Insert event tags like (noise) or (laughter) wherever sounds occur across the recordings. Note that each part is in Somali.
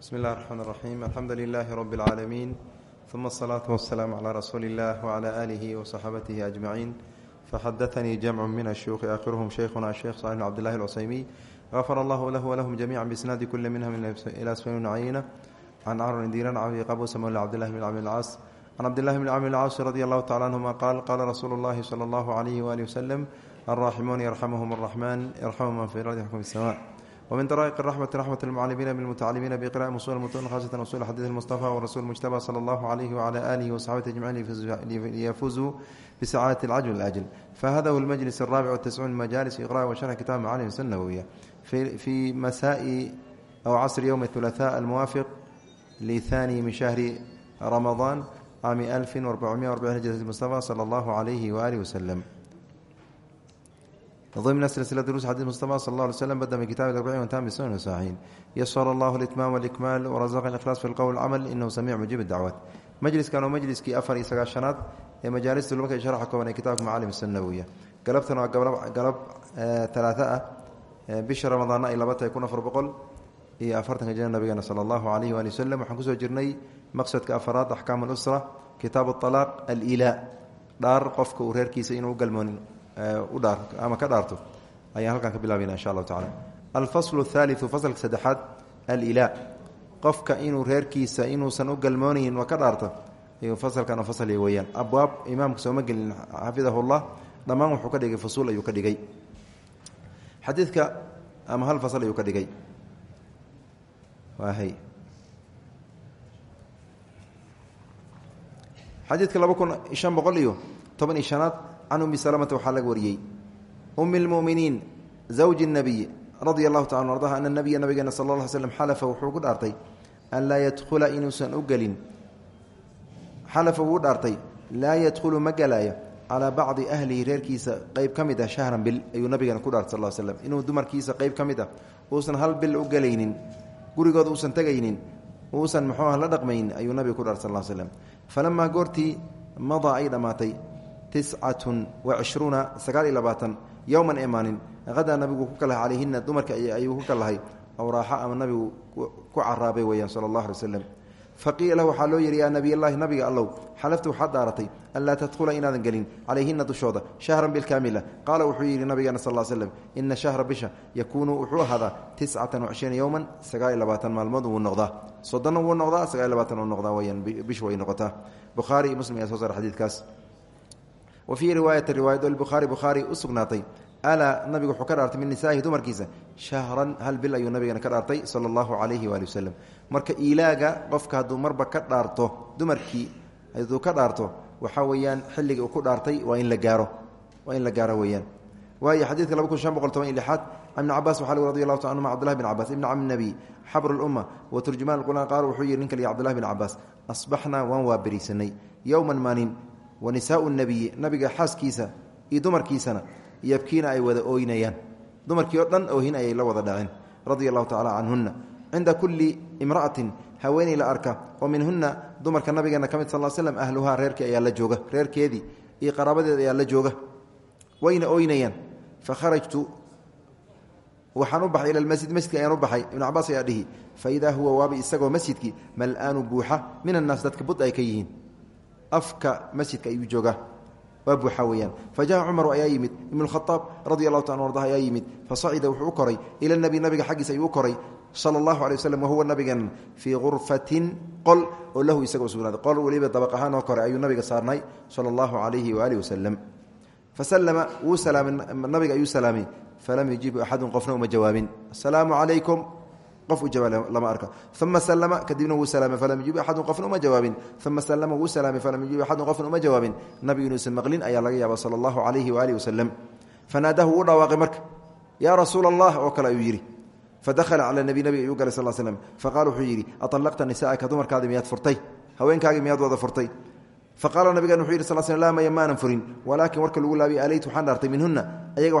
bsmi اllah الرحmn الرaxيm alxamdu لilh rb العaalamiin ثuma الصlaaة والسlاam عlى rasuuli الlah وعlى آlih وصaxaabatihi أجmaعiin faxadaثnii jamc min الshuyuuخi aakhiruhm shaykhuna sheekh صالح بn cbd الlahi الcusaymiي غafar allah lah wlahum jamiعa bsnaadi kuli minhm ilى sfn cayna can cmr diran cbi qabus ml cbdالlahi bn cmr اlcaas can cbdillahi bn cmr اlcaas radi allahu tacala anهuma qaal qaala rasuulu اllahi slى اllah عlyh wali wslm alraaximuun yarxamhm الرaxman yarxamu man fi ardi xkm الsmاء wmin daraa'iq raxmati raxmat lmucalimiina bilmutacalimiina biqira'i musul mutn khasatan usul xadiid mustafa warasuul mujtaba sala allahu calayhi wacala aalihi wasaxbati ajmaciin liyafuzuu bisacaadati alcajl alajl fahada hu lmajlis araabic watisuun majaalis iqra'i wa sharxi kitab macaalim sunna nawowiya fii masaa'i aw casri yowmi thulahaa almuwaafiq lihani min shahri ramadaan caami alfin arbacumiya arbacin hijrat mustafa sala allahu calayhi waaalihi wasalam ضمن سلسلة دروس حديث مصطفى صلى الله عليه وسلم بدأ من كتاب الأربعين وانتهى بالسنن والصحيحين يسر الله الإتمام والإكمال ورزق الإخلاص في القول والعمل إنه سميع مجيب الدعوات مجلس كانوا مجلس كي أفر إسقى الشنات مجالس تلوك شرح كون كتاب معالم السنوية قلبتنا قلب قلب ثلاثة بشهر رمضان إلى بتا يكون أفر بقل iyo afartanka jana nabigeena sala allahu calayhi waali waslem waxaan kusoo jirnay maqsadka afaraad axkaam alusra kitaabu alaaq alilaa dhaar qofka uu reerkiisa inuu galmoonin ama ka dhaarto ayaan halkan ka bilaabana insha allahu tacala alfaslu ahaaliu fasalka saddexaad alilaa qofka inuu reerkiisa inuusan u galmoonaynin waa ka dhaarto fasalkan fasal weyaan abwaab imaamka sooma gelin xafidahullah dhammaan wuxuu ka dhigay fusuul ayuu ka dhigay. Xadiidka ama hal fasal ayuu ka dhigay. Xadiidka laba kun shan boqol iyo toban iyo can umi salamata waxaa laga wariyey umi اlmuminiin zawji الnabiy radia allahu taala ardaha ana nabiya nabigeena sal la slm xalafa wuxuu ku dhaartay an laa yadkhula inuusan u gelin xalafa wuu dhaartay laa yadkhulu ma gelaayo calaa bacdi ahlihi reerkiisa qeyb ka mid ah shahran bil ayuu nabigeena ku dhaartay sal slm inuu dumarkiisa qeyb ka mid ah uusan hal bil u gelaynin gurigooda uusan tegaynin uusan muxuuah la dhaqmaynin ayuu nabiga ku dhaartay sal slm falamaa goortii madaa ay dhammaatay tiscatun wacishruuna sagaal iyo labaatan yowman emaanin hadaa nabigu ku kalahay calayhina dumarka ayuu ku kalahay aw raaxa ama nabigu ku caraabay weyaan sala allah alay waslam faqiila lahu waxaa loo yihi nabiga allow xalafta waxaad dhaaratay anlaa tadkhula inaadan gelin calayhina dushooda shahran bilkaamila qaala wuxuu yidhi nabigeena sal slem ina shahra bisha yakuunu wuxuu ahaadaa tiscatan wacishriina yowman maalmood wuu noqdaa. Soddonna wuu noqdaa sagaal iyo labaatan uu noqdaa weyaan bish way noqotaa. Bukhaari iyo muslim ayaa soo saara xadiidkaas wa fii riwaayati riwaayad bukhaari bukhaari u sugnaatay alaa nabigu wuxuu ka dhaartay min nisaa'ihi dumarkiisa shahran hal bil ayuu nabigeena ka dhaartay sala allahu calayhi waali wasalam marka ilaaga qofka hadduu marba ka dhaarto dumarkii hadduu ka dhaarto waxaa weeyaan xilliga uu ku dhaartay waa in la gaaro waa in la gaaro weeyaan waayo xadiidka laba kun shan boqol toban iyo lixaad can ibni cabas waxaa lg radi allahu ta anhuma cbdullahi bin cabas ibni cami nabiy xabru lumma wa turjumaan wa nisaau nabiyi nabiga xaaskiisa iyo dumarkiisana yabkiina ay wada ooynayaan. Dumarkii oo dhan oohin ayay la wada dhaceen radia allahu tacala canhunna cinda kulli imra'atin haweeney la arka oo minhunna dumarka nabigeena ka mid sal l slm ahluhaa reerkii ayaa la jooga reerkeedii iyo qaraabadeed ayaa la jooga. Wayna ooynayaan. Fa kharajtu waxaan u baxay ila masjid masjidka ayaan u baxay ibnu cabaas ayaa dhihi fa idaa huwa waaba isagoo masjidkii mal-aanu buuxa min annaas dadka ay ka yihiin afka masjidka ayuu joogaa waa buuxa weyaan fa jaءa cumaru ayaa yimid ibn اkhaaab radi allahu ta arda ayaa yimid fasacida wuxuu u koray ila nebi nabiga xaggiisa ayuu u koray sala اllahu alay waslm wahuwa nabigan fii gurfatin qol oo lahu isagoo sugnaaday qol weliba dabaq ahaan oo kore ayuu nabiga saarnay sala اllahu alayhi waaalih wasalam faslama wuu salaamay nabiga ayuu salaamay falam yujibu axadun qofna uma jawaabin asalaamu calaykum qof u jawaab lama arka uma slma kadibna wuu salaamay falam yujiib axadun qofna uma jawaabin. Uma slma wuu salaamay falam yujiib axadun qofna uma jawaabin. Nabigu inuusan maqlin ayaa laga yaaba sala allahu calayhi waaalih wasalam fanaadahu wuu dhawaaqay marka yaa rasuula allah oo kale ayuu yidhi. Fadakhala cala nabi nabiga ayuu galay sal slm faqala wuxuu yidhi aطalaqta nisaa'aka dumarkaadi miyaad furtay? Haweenkaagii miyaad wada furtay? Faqaala nabigan wuxuu yidhi sal sl laa maya maanan furin. Walaakin warka lagu laabiyay alayt waxaan dhaartay minhunna ayaga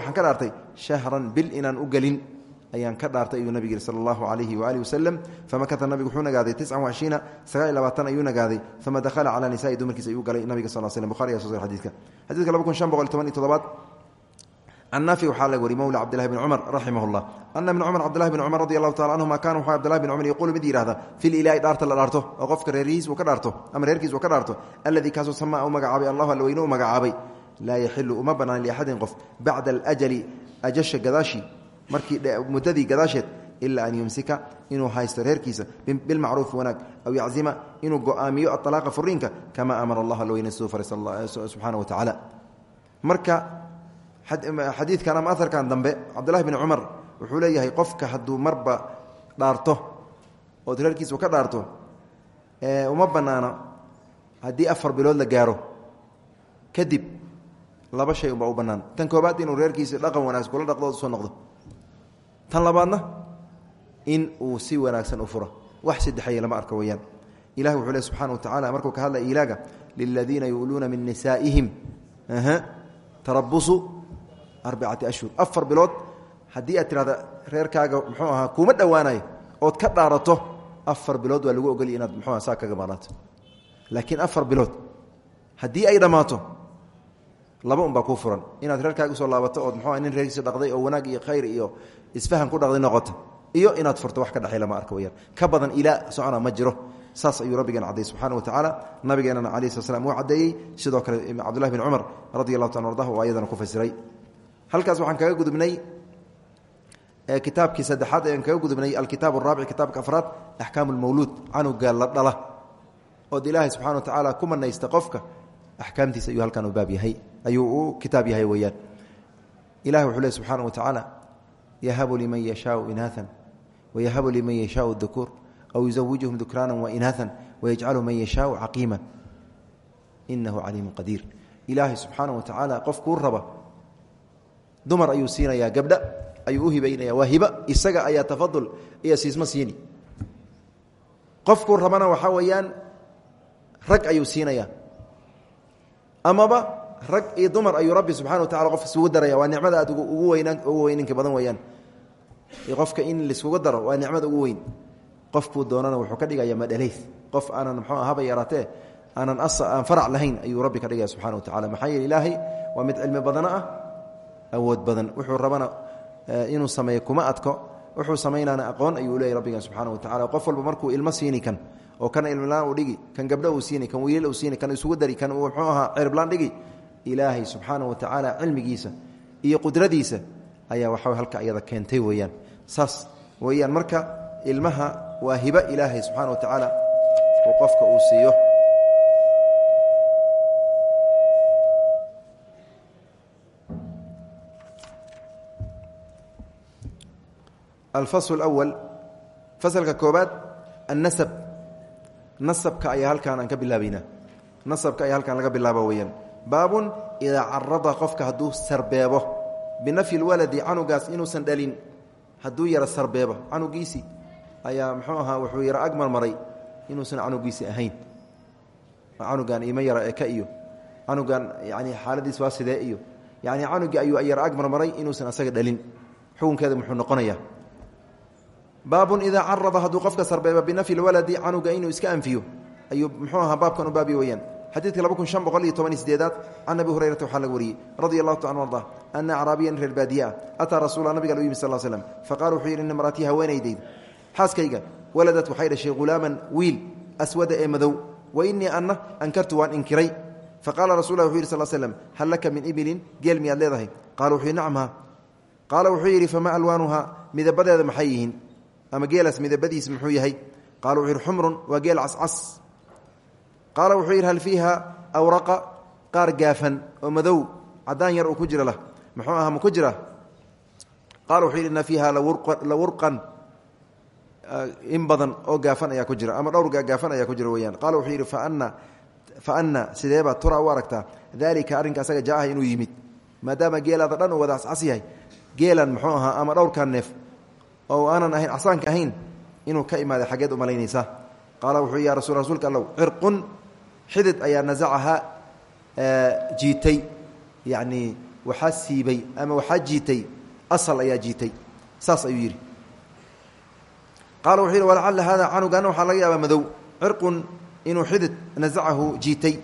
ayaan ka dhaartay ayuu nabig yihi sala allahu calayhi waaalih wasalam famakata nabigu wuxuu nagaaday tiscan wacishriina sagaal iyo labaatan ayuu nagaaday. Uma dakhala calaa nisaai dumarkiisa ayuu galay nabiga sal slm bukhari aya so sar xadidka xadidka laba kun shan boqol toban iyo todobaad can naafi waxaa laga wari mowla cabdillahi bn cumar raximah llah ana bn cumar cabdillahi bn cumar radi allahu tacala canhuma kana wuxuu abdillahi bn cumar yaquulu mid yihahda fi lilahi dhaarta la dhaarto oo qofka reerihiis uu ka dhaarto ama reerkiis uu ka dhaarto alladii kaasoo samaa u magacaabay allahu alweyne u magacaabay laa yaxilu uma banaan liaxadin qof bacda aljali ajasha gadaashi markii muddadii gadaasheed ilaa an yumsika inuu haysto reerkiisa bilmacruufi wanaag aw yaczima inuu go'aamiyo aطalaaqa furiinka kama amara allah alweyne siduu faray subxaana wa tacaala marka xadiidkan ama aharkan dambe cabdullahi bn cumar wuxuu leeyahay qofka hadduu marba dhaarto ood reerkiisa ka dhaarto uma banaano haddii afar bilood la gaaro kadib laba shay unbaa u bannaan. Tan koobaad inuu reerkiisa dhaqan wanaagsan kula dhaqdo soo noqdo tan labaadna in uu si wanaagsan u furo. Wax saddexaya lama arko weyaan ilahi wuxuu le subxana wa tacala markuu ka hadlaya ilaaga liladiina yu'luuna min nisaa'ihim. Tarabusu arbacati ashhur. Afar bilood haddii aad tirahda reerkaaga muxuu ahaa kuuma dhowaanayo. Ood ka dhaarato afar bilood waa lagu ogolya inaad muxuuaha saa kaga maanaato laakiin afar bilood haddii ay dhammaato laba un baa kuu furan. Inaad reerkaaga u soo laabato ood muxuuaha nin reerkiisa dhaqday oo wanaag iyo khayr iyo isfahan ku dhaqday noqoto iyo inaad furto wax ka dhexay lama arka weyaan ka badan ilaa socona ma jiro. Saas ayuu rabbigeena cadayey subxana wa tacaala nabigeenana alayh slat slam uu sidoo kale cabdullahi bin cumar radi allahu ta ardah oo ku fasiray. Halkaas waxaan kaga gudubnay kitaabkii saddexaad ayaan kaga gudubnay alkitaab araabic kitaabka afraad axkaam lmawluud canuga la dhala ood ilaahay subxana wa tacaala ku manaysta qofka axkaamtiisa ayuu baab yahay ayuu u yahay weyaan ilahi wuxuu wa tacaala yahabu liman yashaau inaaan wayahabu liman yashaau dukuur aw yuzawijuhum dukraana wainaaan wayajcalu man yashaau caqiima inahu caliimu qadiir ilaahay subxaana wa tacaala qofkuu raba dumar ayuu siinayaa gabdha ayuu u hibaynaya waa hiba isaga ayaa tafadul iyo siismo siini qofkuu rabana waxaa weeyaan rag ayuu siinaya amaba rag iyo dumar ayuu rabbi subxana wa tacala qof isugu daraya. Waa nicmada aad ugu weynaan ugu weyninka badan weeyaan. Qofka in laiskugu daro waa nicmada ugu weyn. Qofkuu doonana wuxuu ka dhigaya madhalays qof aanan mxuu haba yaraatee aanan aan farac lahayn ayuu rabbi ka dhigaya subxana wa tacala maxaa yeele ilaahay waa mid cilmi badana ah badan. Wuxuu rabana inuu sameeyo kuma adko. Wuxuu samaynaana aqoon ayuu leeyay rabbigan subxana wa tacala qof walba markuu ilmo siini kan oo kana uu dhigi kan gabdho uu siini kan wiilal uu isugu dari kan uu mxuu ahaa dhigi ilaahay subxaana wa tacaala cilmigiisa iyo qudradiisa ayaa waxa halka ayada keentay weeyaan. Saas weeyaan marka ilmaha waa hibo ilaahay subxaana wa tacaala uu qofka uu siiyo. Alfasl اأwal fasalka koobaad annasab. Nasabka ayaa halkaan aan ka bilaabaynaa nasabka ayaa halkaan laga bilaaba weyaan baabun idaa carada qofka hadduu sarbeebo. Binafyi اlwaladi canugaas inuusan dhalin hadduu yaro sarbeebo. Canugiisii ayaa muxuu ahaa wuxuu yaro ag marmaray inuusan canugiisi ahayn. Canugan ima yara eka iyo. Canugan yani xaaladiis waa sidee iyo. Yani canugii ayuu yaro ag marmaray inuusan asaga dhalin. Xukunkeeda muxuu noqonayaa. Baabun idaa carada hadduu qofka sarbeeba binafyi lwaladi canuga inuu iska anfiyo ayuu muxuu ahaa baabkan u baabi weyaan xadiidka laba kun shan boqol iyo toban iyo sideedaad can abi hurayrata waxaa laga wariyey radia allahu taala arda ana acraabiyan reer baadiye ah ataa rasuula nabiga u yimi sal slm faqala wuxuu yidhi imraatii haweenaydayda xaaskayga waladad waxay dhashay hulaaman wiil aswada ee madow wa inii anna ankartu waan inkiray. Faqaala rasul wuxu yidhi sal slm hal laka min ibilin geel miyaad leedahay? Qaala wuxuu yidhi nacamha qaala wuxuu yidhi famaa alwaanuhaa midabadeeda maxay yihiin? Ama geelaas midabadiis muxuu yahay qaala wuxuu yidhi hal fiiha awraqa qaar gaafan oo madow cadaan yar uu ku jira lah. Muxuu aha ku jira? Qaala wuxuu yidhi inna fiiha lawurqan in badan oo gaafan ayaa ku jira ama dhowr gaafan ayaa ku jira weyaan qaala wuxuu yidhi faana fa anna sideebaa tura u aragtaa? Daalika arrinka asaga jaaha inuu yimid. Maadaama geelaada dhan uu wada cascas geelan muxuu ahaa ama dhowrkan neef oo aanan ahayn casaanka ahayn inuu ka imaaday xaggeed u malaynaysaa qaala wuxuu ya rasul rasuulka allow cirqun xidid ayaa nasacahaa jiitay. Yacnii waxaa siibay ama waxaa jiitay asal ayaa jiitay. Saas ayuu yidhi. Qaala wuxuu yidhi walacalla hada canugaana waxaa laga yaabaa madow. Cirqun inuu xidid nasacahu jiitay.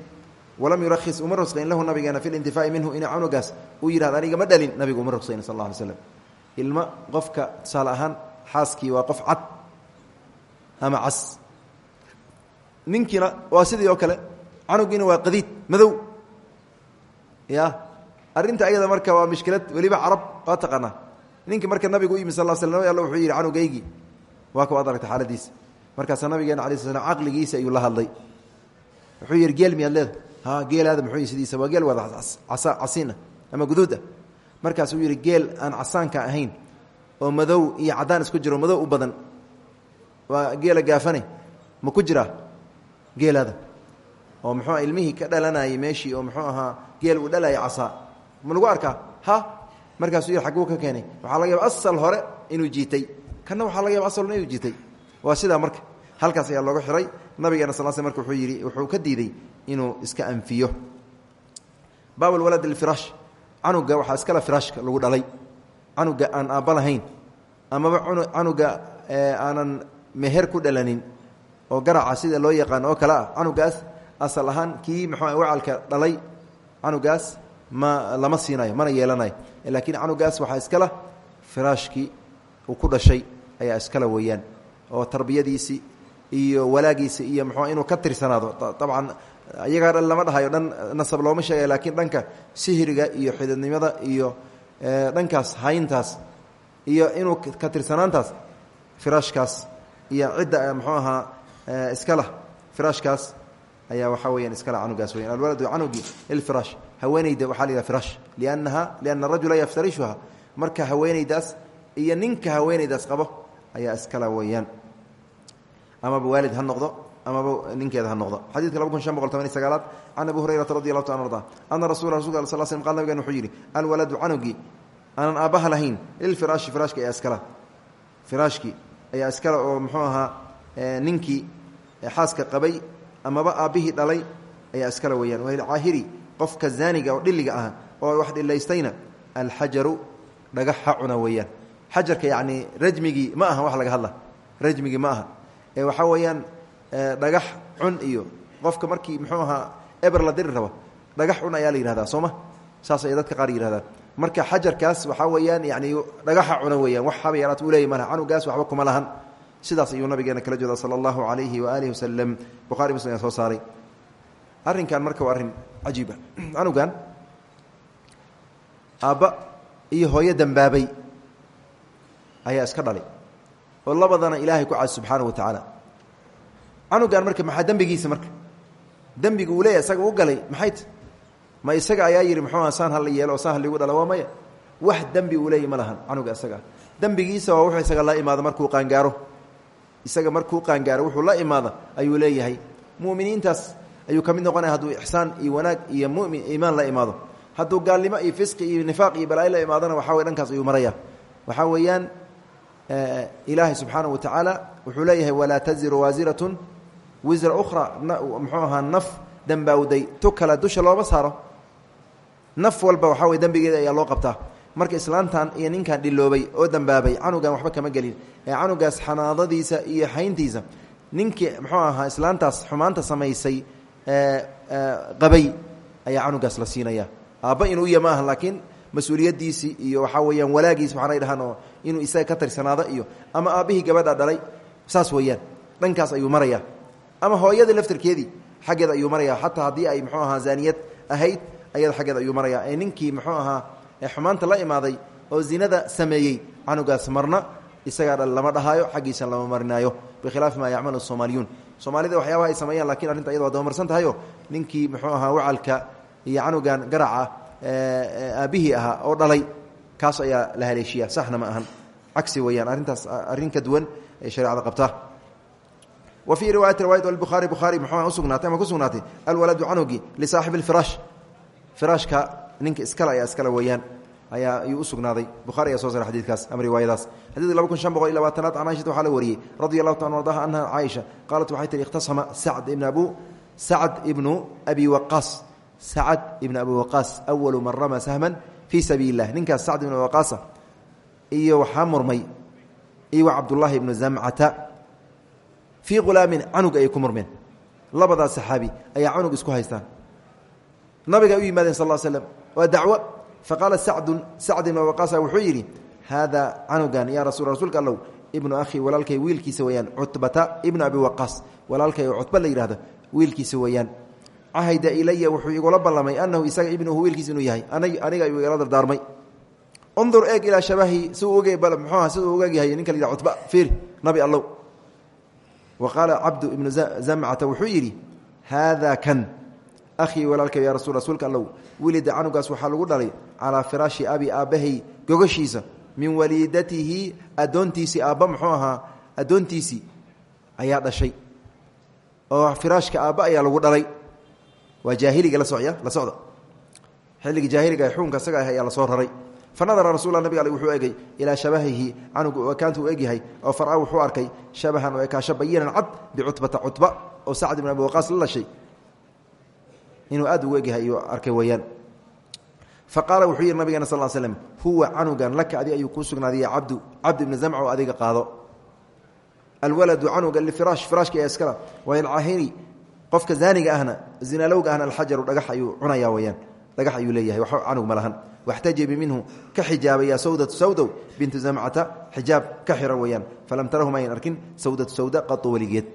Walam yurakhis uma rusqayn lahu nabigeena fi lintifaai minhu ina canugaas uu yidhahdo aniga ma dhalin nabigu uma ruqsayn sal alla alay slam ilma qofka tusaale ahaan xaaskii ama cas. Ninkiina waa sidii oo kale canugiina waa qadiid madow. Ya arrinta ayada marka waa mishkilad weliba carab waa taqaanaa. Ninkii marka nabigu u yimi sal l slam alla wuxuu yidhi canugaygii. Waa ku ad aragta xaaladiisa. Markaasaa nabigeena ala sl slam caqligiisa ayuu la hadlay. Wuxuu yidhi geel miyaad leeda ha geelaada muxuu sidiisa waa geel wada casiina ama guduuda markaasuu yidhi geel aan casaanka ahayn oo madow iyo caddaan isku jiro madow u badan waa geela gaafane ma ku jiraa? Geelaada oo muxuu ilmihii ka dhalanayay meeshii oo muxuu ahaa geel uu dhalaya casaa ma lagu arkaa? Ha? Markaasuu yidhi xagguu ka keenay. Waxaa laga yaaba asal hore inuu jiitay. Kanna waxaa laga yaba asal inuu jiitay. Waa sidaa marka. Halkaas ayaa looga xiray. Nabigeena sal sl marka wuxuu yidhi wuxuu ka diiday inuu iska anfiyo. Baab walad lfiraash canuga waxaa iskale firaashka lagu dhalay. Canuga aan aabba lahayn. Amaba canuga aanan meher ku dhalanin. Oo garaca sida loo yaqaan oo kale ah canugaas asal ahaan kii mxuu wacalka dhalay canugaas ma lama siinayo mana yeelanayo. Laakiin canugaas waxaa iskala firaashkii uu ku dhashay ayaa iskala weeyaan. Oo tarbiyadiisii iyo walaagiisi iyo mxuu inuu ka tirsanaado. Dabcan iyagaa dhan lama dhahayo dhan nasab looma sheegay laakiin dhanka sihiriga iyo xididnimada iyo dhankaas hayntaas iyo inuu ka tirsanaantaas firaashkaas iyo cidda mxuu ahaa iskala firaashkaas ayaa waxaa weyaan iskala canugaas weyan alwaladu canugi lilfiraash haweeneyda waxaa la yidhaha firaash liannaha lianna yaftarishuha. Marka haweeneydaas iyo ninka haweeneydaas qabo ayaa iskala weeyaan. Amaba waalid ha noqdo amaba ninkeeda ha noqdo. Xadidka laba kun shan boqol toban iyo sagaalaad can abi hurayrata radi allahu ta an arda ana rasula rasulka al sl slm qal nabigan wuxuu alwaladu canugii aanan aabbaha lahayn lilfiraashi firaashki ayaa iskala firaashkii ayaa iskale oo muxuu ahaa ninkii xaaska qabay amaba aabbihii dhalay ayaa iskale weyaan walcaahiri qofka zaaniga oo dhiliga ah oo wax dhilaystayna alxajaru dhagaxa cuna weeyaan. Xajarka yacni rajmigii ma aha wax laga hadla. Rajmigii ma aha. Ee waxaa weeyaan dhagax cun iyo qofka markii muxuu ahaa eber la diri rabo dhagax cun ayaa la yihahdaa soo ma? Saas ay dadka qaar yihahdaan marka xajarkaas waxaa weeyaan yani dhagaxa cuna weeyaan. Wax haba yaraat uu leeyay malaha canugaas waxba kuma lahan sidaas ayuu nabigeena kala jeeda sala allahu calayhi waaalih wasalam bukhari muslim ayaa soo saaray. Arrinkan marka waa arrin cajiiba canugan (clears throat) aabba iyo hooyo dembaabay ayaa iska dhalay oo labadana ilaahay ku caasi subxaanahu wa tacaala. Canugan marka maxaa dembigiisa marka? Dembiga uu leeyahy isaga u galay maxay t? Ma isaga ayaa yidhi muxuuha saan hala yeelo oo saan haligu dhala waa maya. Wax dembi uu leeyay ma lahan canuga isagaa dembigiisa waa wuxuu isaga la imaado markuu qaangaaro isaga markuu qaangaaro wuxuu la imaada ayuu leeyahay. Mu'miniintaas ayuu ka mid noqonaya hadduu ixsaan iyo wanaag iyo mumin iimaan la imaado. Hadduu gaalnimo iyo fisqi iyo nifaaq iyo balaayo la imaadona waxa wey dhankaas ayuu maraya. Waxaa weeyaan ilaahay subxaanahu wa tacaala wuxuu leeyahay walaa taziru waasiratun wisra ukhra. Muxuu ahaa naf dembaawday tu dusha looma saaro. Naf walba waxaa wey dembigeeda ayaa loo qabtaa marka islaantan iyo ninkan dhiloobay oo dembaabay canugan waxba kama gelin. Ee canugaas xanaadadiisa iyo hayntiisa ninkii muxuu ahaa islaantaas xumaanta samaysay qabay ayaa canugaas la siinaya. Aabba inuu iya ma aha laakiin mas'uuliyadiisii iyo waxaa weyaan walaagiis waxaanay dhahaan inuu isaga ka tirsanaado iyo ama aabbihii gabadha dhalay saas weeyaan. Dhankaas ayuu maraya ama hooyadii laftarkeedii xaggeeda ayuu maraya xataa haddii ay muxuu ahaa zaaniyad ahayd ayada xaggeeda ayuu maraya ee ninkii muxuu ahaa xumaanta la imaaday oo zinada sameeyey canugaas marna isagaa lama dhahaayo xaggiisa lama marinaayo. Bikhilaafi maa yacmalu soomaaliyuun soomaalida waxyaabaha ay sameeyaan laakiin arrinta iyada waa dabamarsan tahayo ninkii muxuu ahaa wacalka iyo canugan garaca aabbihii ahaa oo dhalay kaas ayaa la haleeshiya saxna ma ahan. Cagsi weyaan arrintaas arrin ka duwan ee shareecada qabta. Wa fii riwaayati riwayat albuhaari bukhaari muxuu usugnaatay ama ku sugnaatay alwaladu canugi lisaaxibi alfiraash firaashka ninka iskale ayaa iskale weeyaan. Ayaa ayuu usugnaaday buhari ayaa soo sara xadidkaas ama riwaayadaas. Xadidka laba kun shan boqol iyo labaatanaad can caaishata waxaa la wariyey. Radi allahu ta ardaha anha caaisha qaalat waxay tihi ikhtasama sacd ibn abu sacd ibnu abi waqaas. Sacd ibn abi waqaas awalu man rama sahman fii sabiili اllah ninkaas ibn abi waqaasa iyo waxaa murmay iyo cabdullaahi ibnu zamcata fii hulaamin canug ayay ku murmeen. Labadaas ayaa canug isku haystaan. Nabiga u yimaadeen sal l slm waa dacwo. Faqaala sacdun sacd ibn waqaasa wuxuu yidhi haadaa canugan yaa rasul rasuulka allow ibnu akhii walaalkay wiilkiisa weeyaan cutbata ibnu abi waqaas. Walaalkay oo cutba la yidhahdo wiilkiisa weeyaan. Cahida ilaya wuxuu igula ballamay anahu isaga ibnuhu wiilkiisa inuu yahay aniga ayuu igala dardaarmay. Undur eeg ilaa shabahi si mxuuha siduu uga egyahay ninka la cutba fiir nabi allow. Wa qaala cabdu ibnu zamcata wuxuu yidhi haadaa kan akhii walaalkay ya rasul rasuulka allow wilida canugaas waxaa lagu dhalay calaa firaashi abi aabbahay gogashiisa min waliidatihi addoontiisii aabba muxuu ahaa addoontiisii ayaa dhashay. Oo firaashka aabba ayaa lagu dhalay. Waa jaahiliga la soya la socda. Xilligii jaahiliga xukunka isaga ah ayaa la soo raray. Fa nadara rasul nabig ale wuxuu egay ilaa shabahihi canugu ekaantu u egyahay oo farca wuxuu arkay shabahan oo ekaasho bayinan cad bicutbata cutba oo sacd ibn abi waqaas la dhashay inuu aad ugu egyahay ayuu arkay weyaan fa qaala wuxuu yidhi nabigeena sal slm huwa canugan laka adi ayuu kuu sugnaadiya cabdu cabd ibni zamc oo adiga qaado. Alwaladu canuga lifiraash firaashka ee iskala wailcahiri qofka zaaniga ahna zinalowga ahna alxajaru dhagax ayuu cunaya weyaan dhagax ayuu leeyahay wax canug ma lahan. Waxtajibi minhu ka xijaabaya sawdatu sawdow bintu zamcata xijaab ka xira weyaan falam tarahu mayan arkin sawdatu sawda qatu weligeed.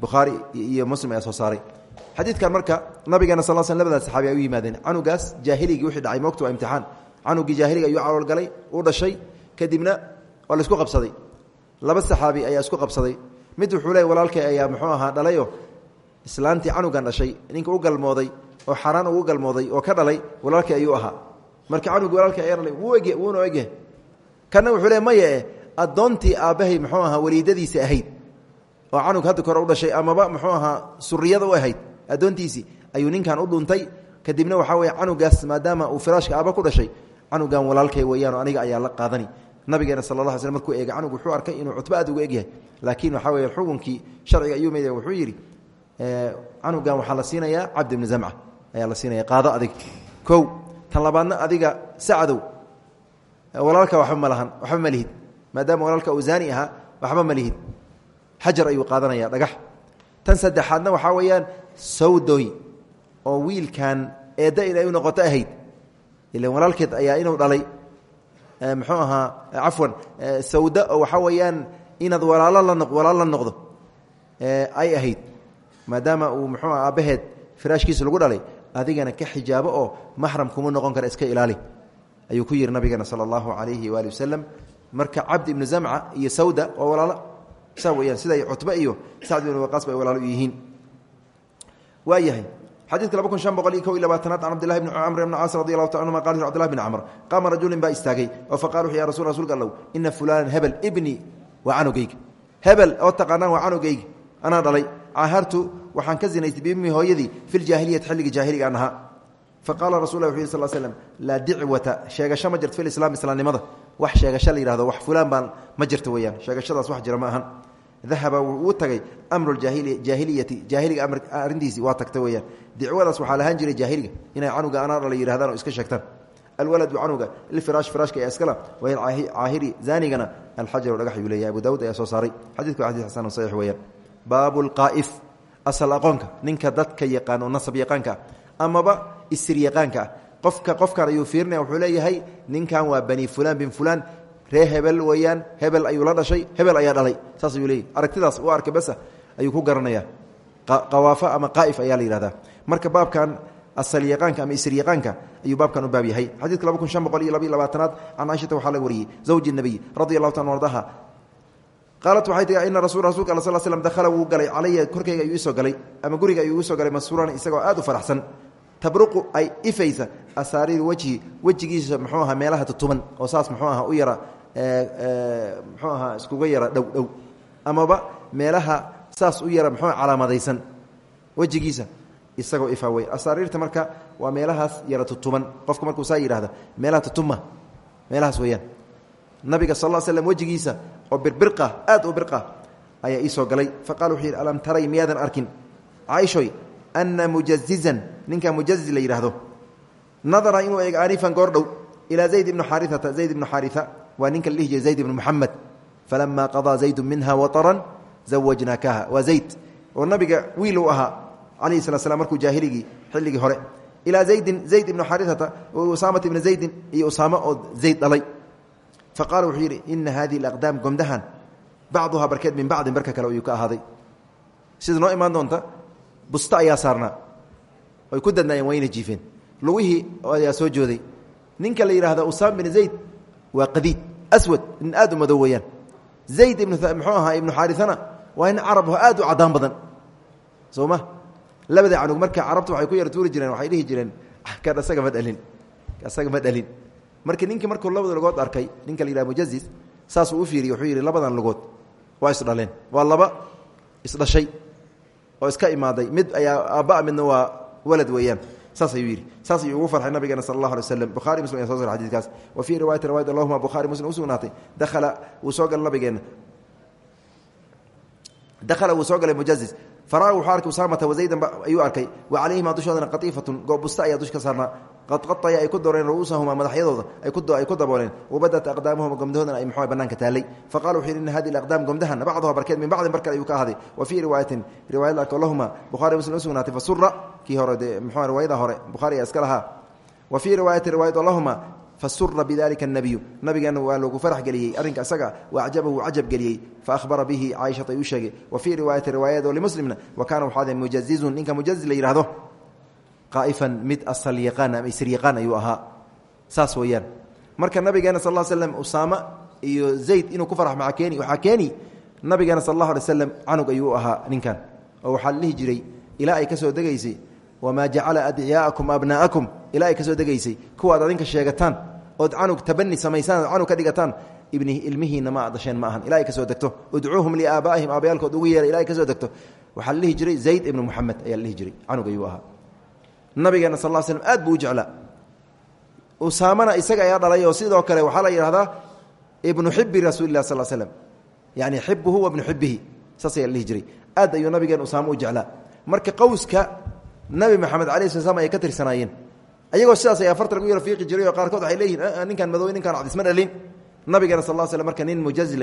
Bukhaari iyo muslim ayaa soo saaray xadiidkan marka nabigeena sal sl labadaas saxaabi ay u yimaadeen canugaas jaahiligii wixii dhacay moogta waa imtixaan. Canugii jaahiliga ayuu caloolgalay uu dhashay kadibna waa la isku qabsaday. Laba saxaabi ayaa isku qabsaday. Mid wuxuu leey walaalkay ayaa muxuu ahaa dhalayo? Islaantii canugan dhashay. Ninka u galmooday oo xaaraan ugu galmooday oo ka dhalay walaalkay ayuu ahaa. Marka canugii walaalkay ayaa dhalay wuu eg wuuna egyahay kana wuxuu le maye addoontii aabbahay muxuu ahaa waliidadiisa ahayd. Oo canug hadda kore u dhashay amaba muxuu ahaa suriyada u ahayd addoontiisii ayuu ninkan u dhuntay. Kadibna waxaa weye canugaas maadaama uu firaashka aaba ku dhashay canugan walaalkay weeyaanoo aniga ayaa la qaadani. Nabigeena sal la sl markuu eegay canug wuxuu arkay inuu cutbo aad uga egyahay laakiin waxaa weye xukunkii sharciga ayuu mid wuxuu yidhi canugan waxaa la siinayaa cabd ibni zamca. Ayaa la siinaya qaado adig. Kow tan labaadna adiga sacdow. Walaalka waxba ma lahan waxba ma lihid. Maadaama walaalka uu zaani ahaa waxba ma lihid. Xajar ayuu qaadanaya dhagax tan saddexaadna waxaa weeyaan sawdoy oo wiilkan eedda inay u noqoto ahayd. Ilan walaalkeed ayaa inuu dhalay. Muxuu ahaa cafwan sawda oo waxaa weeyaan inaad walaalo la walaalo la noqdo ay ahayd. Maadaama uu muxuu aha aabbaheed firaashkiisa lagu dhalay adigana ka xijaabo oo maxram kuma noqon kara iska ilaali. Ayuu ku yihi nabigeena sala allahu calayhi waali wasalam marka cabdi ibnu zamca iyo sawda waa walaalo saa weyaan siday cutbe iyo sacd ibn waqaas ba ay walaalo u yihiin. Waa yahay xadiidka laba kun shan boqol iyo kow iyo labaatanaad can cabdillahi bni camr bni caas radi allahu ta anhuma qala cbdillahi bni camr qaama rajulin baa istaagay oo faqala wuxu ya rasul rsulka allow ina fulanan hebel ibni waa canugayga hebel oo taqaanaan waa canugayga anaa dhalay cahartu waxaan ka zinaystay biimmi hooyadii fi ljaahiliyati xilligii jaahiliga aan ahaa faqaala wuxu yih sal slm laa dicwata sheegasho ma jirto filislam islaamnimada wax sheegasho la yihahdo wax fulaan baan ma jirto weyaan sheegashadaas wax jira ma ahan dahaba wuu tagay amru jaahiliyati jaahiliga arintiisii waa tagta weyaan dicwadaas waxaa lahaan jiray jaahiliga inay canuga anaa dhala yihahdaan oo iska sheegtaan alwaladu canuga ilfiraash firaashka ee iskala caahiri zaanigana alxajaru dhagax yuu leeyahay abu daawud ayaa soo saaray xadidku waa xadis xasan saxiix weyaan baabu lqaa'if asal aqoonka ninka dadka yaqaan oo nasab yaqaanka ah amaba isir yaqaanka ah qofka qofkan ayuu fiirinaya wuxuu leeyahay ninkan waa bani fulaan bin fulaan. Ree hebel weeyaan hebel ayuu la dhashay hebel ayaa dhalay. Saas ayuu leeyahy aragtidaas u arkay basa ayuu ku garanaya. Qawaafo ama qaa'if ayaa la yihahdaa marka baabkan asal yaqaanka ama isir yaqaanka ayuu baabkan u baab yahay. Xadiidka laba kun shan boqol iyo labayo labaatanaad can caaishata waxaa laga wariyey. Zawji nabiy radi allahu taala ardaha qaalat waxay tii ina rasul rasulka al sl slm dakhala wuu galay. Calaya korkayga ayuu isoo galay ama guriga ayuu igu soo galay masuuran isagoo aad u faraxsan tabruqu ay ifaysa asaariir wejhi wejigiisa muxuu ahaa meelaha tutuban oo saas muxuu aha u yara muxuu ahaa iskuga yara dhow dhow. Amaba meelaha saas u yara muxuu calaamadaysan wejigiisa isagoo ifa wey marka waa meelahaas yara tutuban. Qofka markuu saa yidhahda meelaha tutuma meelahaas weeyaan. Nabiga sal slm wejigiisa oo birbira aad u bira ayaa iisoo galay. Faqala wuxuu alam taray miyaadan arkin? Caaishoy ana mujazizan ninka mujaziz la yidhaahdo nadara inuu eeg aanifan goor dhow ilaa zayd ibnu xaariata zayd ibnu xaaria waa ninka la dhihi jiray zayd ibnu muxamed falama qadaa zaydu minha waطran zawajnaakaha waa zayd oo nabiga wiil uu ahaa calayhi sala slam markuu jaahiligii xilligii hore. Ilaa zaydin zayd ibnu xariata usaamata ibna zaydin iyo usaamo oo zayd dhalay. Fa qaala wuxuu yidhi ina hadihi alaqdaam gomdahan bacduhaa barkeed min bacdin barka kale ayuu ka ahaaday. Sida noo imaan doonta busta ayaa saarnaa. Ay ku dadnaayeen wayna jiifeen lugihii ayaa soo jooday. Ninka la yidhaahda usaama bin zayd waa qadiid aswad nin aad u madow weeyaan zayd ibn muxuu ahaa ibnu xaariana waa nin carab aad u cadaan badan. Soo ma? Labada canug marka carabtu waxay ku yar tuuri jireen waxay dhihi jireen kan asaga ma dhalin. Asaga ma dhalin. Marka ninkii markuu labada lugood arkay ninka la yidhaha mujazis saasuu u fiiriye wuxuu yidhi labadan lugood. Waa isdhaleen waa laba isdhashay oo iska imaaday. Mid ayaa aabba midna waa walad weeyaan. Saas ayuu yidhi. Saas ayuu ugu farxay nabigeena sal allah alay waslam bukhari muslim ayaa so sar xadidkaas wa fii riwaayati riwayat allahuma bukhari muslim u sugnaatay dakhala wuu nabigeenna. Dakhala wuu soo galay mujazis fara wuxuu arkay usaamata wazaydan ayuu arkay. Wa calayhima dushoodana qatiifatun goobusta ayaa dush ka saarnaa qad qaaya ay ku doreen ru'uusahuma madaxyadooda ay ku dabooleen. Wabadat aqdaamuhuma gomdahoodana ay muxua banaanka taallay faqala wuxuu yidhi ina hadi aqdaam gomdahan bacduha barkeed min bacdin barkale ayuu ka ahaday wa fii riwaayatin riwayad arko lahuma bukhari muslim u sugnaatay fasura kii hore dee muxua riwaayada hore bukhari ayaa iska lahaa. Wa fii riwaayati riwaayad lahuma fasura bidalika الnabiyu nabigeena waa loogu farax geliyey arrinka isaga waacjabahu cajab geliyey. Faahbara bihi caaishata ayuu sheegay. Wa fii riwaayati riwaayado limuslimna wa kaana waxaa de mujazizun ninka mujaziz la yihahdo qaa'ifan mid asal yaqaan ama isr yaqaan ayuu ahaa. Saas weeyaan. Marka nabigeena sal ll slam usaama iyo zayd inuu ku farx maaa keeni waxaa keeni nabigeena sal allahu alay slam canug ayuu ahaa ninkan. Oo waxaa la dhihi jiray ilaa ay ka soo degaysay wamaa jacala adciyaa'akum abnaa'akum ilaa ay ka soo degaysay kuwaad adinka sheegataan ood canug tabani samaysaan ood canug ka dhigataan ilmihiina ma dhasheen ma ahan. Ilaa ay ka soo degto. Udcuuhum liaabaa'ihim aabayaalkood ugu yeera ila ay ka soo degto. Waxaa la dhihi jiray zayd ibnu muxamed ayaa la dhihi jiray canug ayuu ahaa nabigeena sal slm aad buu u jeclaa. Isaga ayaa dhalay oo sidoo kale waxaa la yidhahdaa ibnu xibi rasuuli lah sal slm yani xibuhu wa bnu xibihi saas ayaa la aad ayuu nabigeen usaamo u jeclaa. Marka qowska nabi maxamed alai sl slam ka tirsanaayeen. Ayagoo sidaas ayaa farta lagu yaro fiiqi jiray oo qaarkood waxay leeyihiin ninkan madow ninkan cadisma dhalin. Nabigeena sal l slm marka nin mujazi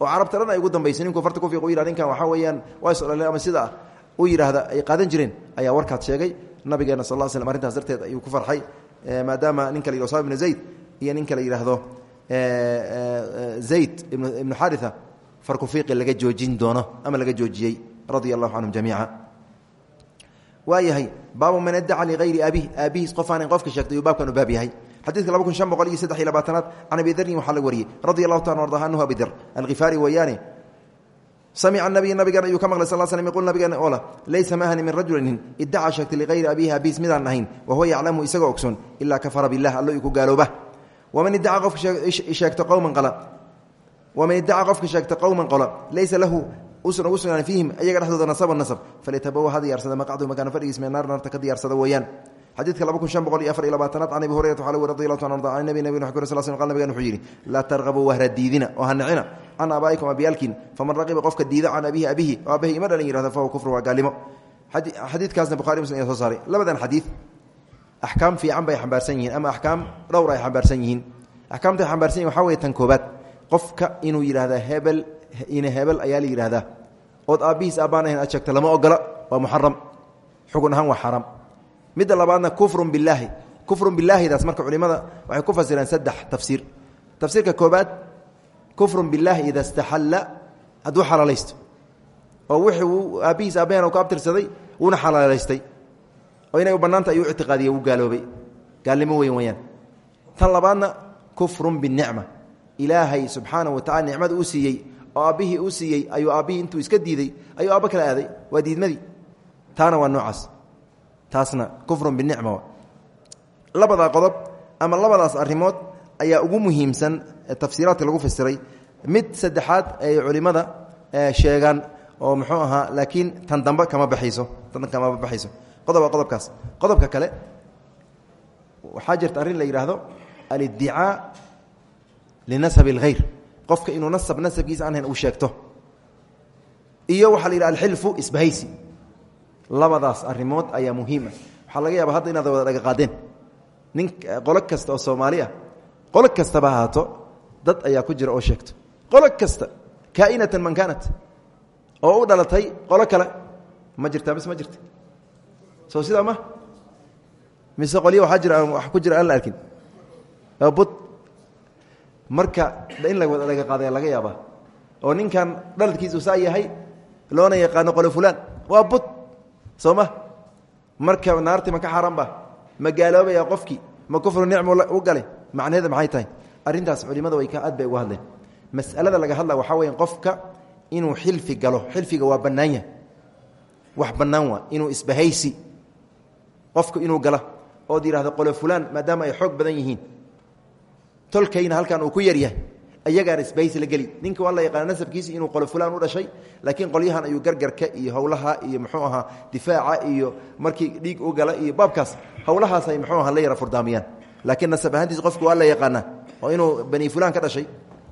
oo carabta dhan ay ugu dambaysay ninkuu farta ku fiiq u yihah ninkan waxaa weeyaan waa isdhaleen ama sida u yidhaahda ay qaadan jireen ayaa warkaad sheegay nabigeena sal slm arrintaas darteed ayuu ku farxay maadaama ninka la usama ibnu zayd iyo ninka la yidhaahdo zayd ibnu xaria farku fiiqi laga joojin doono ama laga joojiyey radia allahu canhum jamiica. Waayahay baabu man adaca ligayri aabih aabihiis qofaanan qofka sheegtay uu baabkan u baab yahay. Xadiidka laba kun shan boqol iyo saddex iyo labaatanaad can abi darin waxaa la wariyey radi allahu taala arda anhu abi dir alkhifaari weeyaane samica nabiy nabigan ayuu ka maqlay sal slm yquul nabigeena oola laysa maahani min rajulinin iddaca sheegtay ligayri abiihi abihiis midaan ahayn wahuwa yaclamu isagoo ogsoon ilaa kafara bilah allo i ku gaalooba waman iddaca qofka sheegta qowman qala waman iddaca qofka sheegta qowman qola laysa lahu usan ugu sugnaan fiihim iyaga dhexdooda nasaba nasab falitabawa ha diyaarsada maqacdu makaana fadhigiis mee naar naarta ka diyaarsada weeyaan xadiidka laba kun shan boqol iyo afar iyo labaatanaad can abi hurayrata waxaa radi allahu ta arda can nabi nabig nuxu sal sl oo nicina can aabaa'ikum abiyaalkiin faman raqiba qofka diida can abihi abihi oo aabahi ima dhalin yihahda fahuwa kufru waa gaalimo xadiidkaasna bukhari muslim ayaa soo saaray. Labadan xadiid. Axkaam fiican bay xambaarsan yihiin ama axkaam dhowr ay xambaarsan yihiin. Axkaamta ay xambaarsan yihiin waxaa weye tan koobaad qofka inuu yidhahda hebel ina hebel ayaa la yidhahdaa ood aabbihiis aabbaan ahayn aad sheegta lama ogola waa muxaram xugun ahaan waa xaaraam midda labaadna kufrun bilaahi kufrun bilaahidaas marka culimada waxay ku fasireen saddex tafsiir. Tafsiirka koobaad kufrun bilaahi ida istaxalla hadduu xalaalaysto. Oo wixii uu aabbihiis aabbahan u ka abtirsaday wuuna xalaalaystay oo inay u bannaanta ayuu ictiqaadiye wuu gaaloobay. Gaalnimo weyn weyaan tan labaadna kufrun binicma. Ilaahay subxaanahu wa tacala nicmada uu siiyey oo aabbihii uu siiyey ayuu aabbihii intuu iska diiday ayuu aabba kala aaday. Waa diidmadii taana waa noocaas taasna kufrun qodob ama labadaas ayaa ugu muhiimsan tafsiiraadka lagu fasiray mid saddexaad ay culimmada sheegaan oo muxuu ahaa laakiin tan dambe kama baxayso tan kama baxayso. Qodob waa qodobkaas. Qodobka kale waxaa jirta arrin la yidhaahdo aliddicaa linasabi اlghayr qofka inuu nasab nasabkiisa aan hayn sheegto. Iyo waxaa la yidhaha alxilfu isbahaysi. Labadaas arrimood ayaa muhiima. Waxaa laga yaaba hadda inaad wada dhaga qaadeen nin qolo kasta oo soomaali ah qolo kastaba ahaato dad ayaa ku jira oo sheegto qolo kasta kaainatan man kaanat oo u dhalatay qolo kale ma jirtaa mise ma jirta soo sidaa ma? Mise qolyo waxaa jira wax ku jira aan la arkin. Bud. Marka in laga qaadaya laga yaabaa. Oo ninkan dhaladkiisu saa yahay loona yaqaano qole fulaan. Waa bud. Soo ma? Marka naarti ma ka xaaraan ba ma gaaloobaya qofkii. Ma kufru nicmu u galay macnaheeda maxay tahay? Arrintaas culimada way ka aad bay uga masalada laga hadla waxaa weya qofka inuu xilfi galo xilfiga waa bannaanya wax bannaan inuu isbahaysi qofku inuu gala ood yidhahdo qole fulaan maadaama ay xoog badan yihiin. Tolkayna halkan uu ku yaryahay ayagaan isbahaysi la geli. Ninka waa la yaqaana inuu qole fulaan u dhashay laakiin qolyahan ayuu gargarka iyo howlaha iyo muxuu ahaa difaaca iyo markii dhiig u gala iyo baabkaas howlahaas ay muxuu aha la yara furdaamiyaan laakiin nasab ahaantiis qofku waa la yaqaanaa oo inuu bani fulaan ka dhashay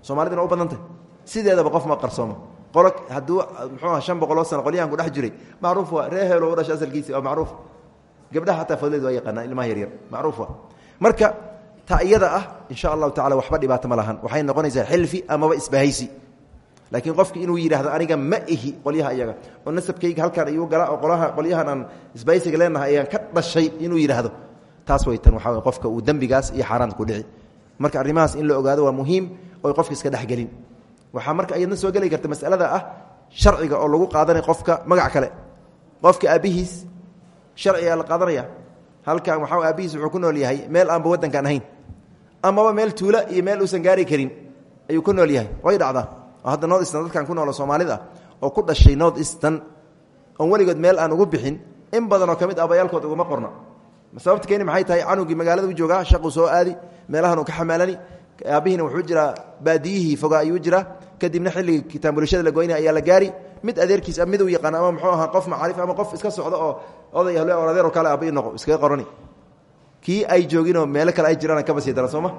soomaalidana u badantah sideedaba qof ma qarsoomo. Qolo hadduu muxuu aha shan boqoloo sano qolyahan ku dhex jiray. Macruuf waa ree heelo u dhashay asalkiisi waa macruuf. Gabdhaha xataa fadleed waa yaqaanaa ilmaha yaryar. Macruuf waa. Marka ta iyada ah insha allahu tacala waxba dhibaato ma lahan. Waxay noqonaysaa xilfi amaba isbahaysi. Laakiin qofki inuu yidhahdo aniga ma ihi qolyaha iyaga. Oo nasabkayga halkaan iyu gala oo qolaha qolyahan aan isbahaysiga leenahay ayaan ka dhashay inuu yidhaahdo taas way tan waxaa qofka uu dembigaas iyo xaaraanta ku dhici. Marka arrimahaas in la ogaado waa muhiim oy qofka iska dhexgelin waxaa marka ayadna soo geli karta masalada ah sharciga oo lagu qaadanay qofka magac kale. Qofka aabbihiis sharcigaa la qaadanaya. Halkan waxaa aabbihiis wuxuu ku nool yahay meel aanba waddankaan ahayn. Amaba meel tuula iyo meel uusan gaari karin ayuu ku nool yahay. Way dhacdaa. Hadda north eastern dadkan ku noolo soomaalida oo ku dhashay north eastern oon weligood meel aan ugu bixin in badan oo ka mid abayaalkood uguma qorna sababta keeni maxay tahay canugii magaalada u joogaa shaquu soo aadi meelahan uu ka xamaalani aabbihiina wuxuu jiraa baadiyihii fogaa ayuu jiraa kadibna xilligii kitaanbulashada la goynaya ayaa la gaari. Mid adeerkiis mid uu yaqaan ama muxuu ahaa qof macaarif ama qof iska socdo oo oday ahle oo adeer oo kale aabba noqo iskaga qorani. Kii ay jooginoo meelo kale ay jiraan kaba sii daran sooma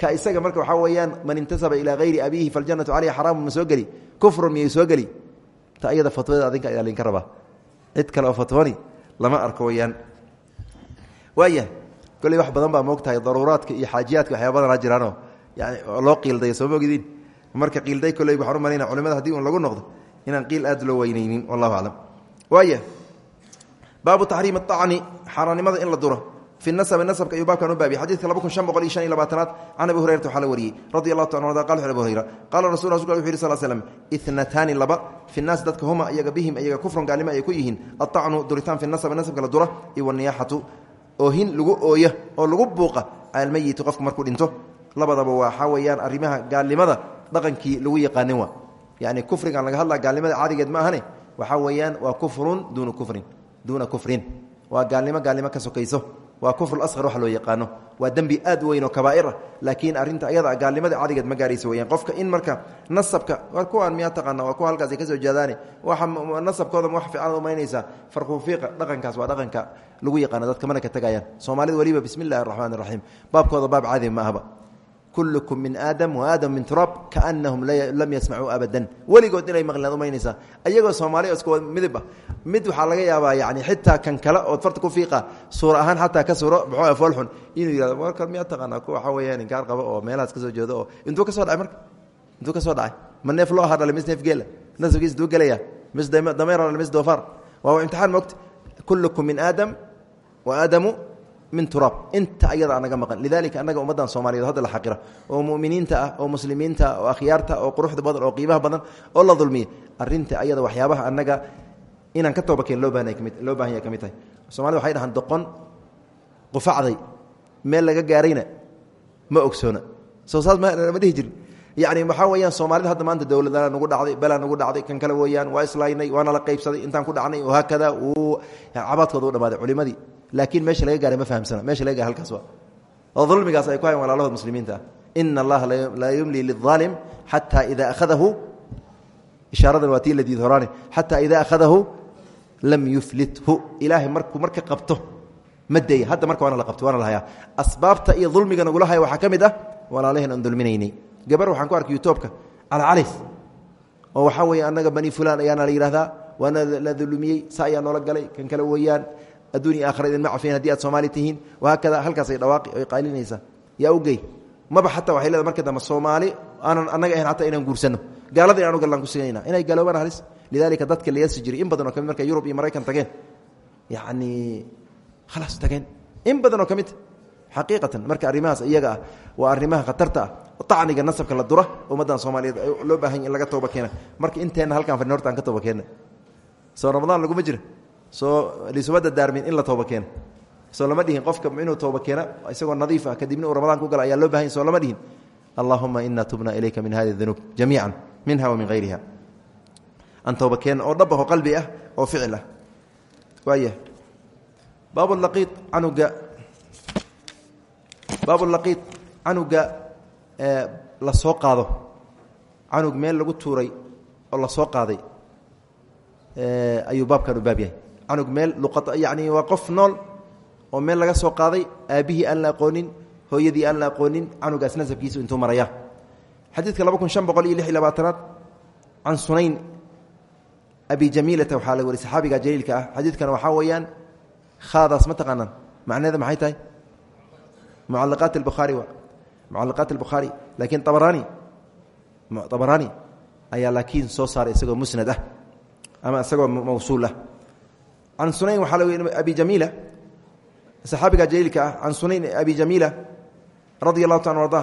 ka isaga marka waxaa weeyaan man intasaba ilaa hayri abiihi faljannatu caleyhi xaraamun ma soo geli kufrun miyay soo geli? Ta iyada fatwada adinka ayaa linka rabaa. Cid kale oo fatwani lama arko weyaan waaya kolley wax badan baa moogtahay daruuraadka iyo xaajiyaadka waxyaa badanaa jiraanoo yani loo qiilday soo moogdiin marka qiilday kolley waxaan u malayna culimada haddii un lagu noqdo inaan qiil aad loo weyneynin wallahu aclam. Waaya baabu taxriimi acni xaaraannimada in la duro. Fi nasabi nasabka ayuu baabkan u baabiy xadidka laba kun shan boqol iyo shan iyo labaatanaad can abi hurayrata waxaa la wariyey radi allahu ta qa qal abu hurayra qaala rasul rasulka wuxu yiri sal slm itnataani laba fi naas dadka huma iyaga bihim iyaga kufrun gaalnimo ay ku yihiin. Aacnu duritaan fi nasabi nasabka la dura iyo waniyaxatu oohin lagu ooya oo lagu buuqa almeyiti qofku markuu dhinto. Labadaba waxaa weeyaan arrimaha gaalnimada dhaqankii lagu yaqaanin waa. Yani kufrigan laga hadla gaalnimada caadigeed ma ahane waxaa weeyaan waa kufrun duuna kufrin duuna kufrin. Waa gaalnimo gaalnimo ka sokayso waa kufr asqar wax loo yaqaano waa dembi aad weyn oo kabaa'ir ah. Laakiin arrinta ayada gaalnimada cadigeed ma gaaraysa weyaan qofka in marka nasabka war kuwaan miyaa taqaana waa kuwa halkaas ay ka soo jeedaane waxa nasabkooda wax fiican umaynaysaa farquufiiqa dhaqankaas waa dhaqanka lagu yaqaano dadka mana ka tegayaan soomaalida weliba bismi illahi araxmaan iraxiim baabkooda baab caadi ma ahba. Kullukum min aadam wa aadam min turaab kaanahum lam yasmacuu abadan. Weligood inay maqleen umaynaysaa. Ayagoo soomaaliya isku midibah mid waxaa laga yaabaa yani xitaa kan kale ood farta ku fiiqa suura ahaan xataa ka suuro muxuu foolxun inuu yihahdo marka miyaa taqaanaa? Ku waxaa weeyaan inkaar qaba oo meelahaas ka soo jeedo oo intuu ka soo dhacay marka? Intuu ka soo dhacay? Ma neef loo ahaa dhalay mis neef geela. Nasabkiis intuu gelaya mis dameer dhalay mis doofaar. Waa imtixaan moogta. Kullukum min aadam wa aadamu min turaab inta ayada anaga maqan lidalika annaga ummaddan soomaliyeed hadda la xaqira oo muminiinta ah oo muslimiinta ah oo akhyaarta oo quruxda badan oo qiimaha badan oo la dulmiya arinta ayada waxyaabaha annaga inaan ka toobakeen loo baahan kami loo baahan yahay ka mid tahay somalida waxay dhahaan doqon qufacday meel laga gaarayna ma ogsoona soo saas ma dhihi jirin yani waxaa weyaan soomaalida hadda maanta dowladana nugu dhacday belaa nugu dhacday kan kale weeyaan waa islaynay waana la qaybsaday intaan ku dhacnay haakada cabaadkooda u dhamaaday culimadii laakiin meesha laga gaaray ma fahamsana. Meesha laga garay halkaas waa. Oo dulmigaas ay ku hayan walaalahood muslimiinta. Ah ina allaha yumli liلظaalim xata ida ahadahu ishaaradan waa tii ladiid horaane xata ida akhadahu lam yuflithu. Ilaahay markuu marka qabto ma daya marka waana la qabto waana la hayaa. Asbaabta iyo dulmiga nagula haya waxaa ka mid ah aan dulminaynay. Gabar waxaan ku arkay youtubeka calcalis oo waxaa weeye annaga bani fulan ayaana la yidhahdaa waana la dulmiyey sa ayaa noola galay kan kale weeyaan adduunya aakhira idinma cafiyan haddii aad soomaali tihiin. Wahaakada halkaas ay dhawaaqi ay qaalinaysaa yaa u gey maba xataa waxay leedahay marka dambe soomaali aanan annaga ahayn xataa inaan guursanno. Gaalada inaan u gallaan ku sigayna inay gaaloobaan halis. Lidaalika dadka layasi jiray in badan oo ka mid markay yurub iyo maraykan tageen. Yacni khalaas tageen. In badan oo ka mid xaqiiqatan marka arrimahaas iyaga ah waa arrimaha khatarta ah. Acniga nasabka la dura ummaddan soomaaliyeed loo baahanya in laga tooba keena. Marka inteenna halkaan fadhin horta aan ka tooba keenna. Soo ramadaan laguma jira soo lisubadda daarmin in la tooba keena soo lama dhihin qofka inuu tooba keena isagoo nadiif ah kadibna ramadaan ku gala ayaa loo bahanya soo lama dhihin. Allahuma ina tubna ilayka min hadi dunuub jamiica minha wa min hayriha an tooba keena oo dhab ah oo qalbi ah oo ficil ah. Waaya baabulaqiid canuga baabulaqiid canuga la soo qaado. Canug meel lagu tuuray oo la soo qaaday ayuu baabkan u baab yahay canug meel yani waa qof nool oo meel laga soo qaaday aabbihii aan la aqoonin hooyadii aan la aqoonin canugaas nasabkiisu intuu maraya. Xadiidka laba kun sunayn abi jamiilata waxaa la wari saxaabiga jaliilka ah. Xadiidkan waxaa weeyaan haadaas ma maxay tahay? Mucalaqaat albukhaari wa mucalaqaat albukhaari. Laakiin abaraani abaraani ayaa laakiin soo saaray isagoo musnad ah ama isagoo mawsuul ah can sunayn waxaa weri abi jamiila saxaabiga jaliilka ah can sunayn abi jamiila radi allahu ta an arda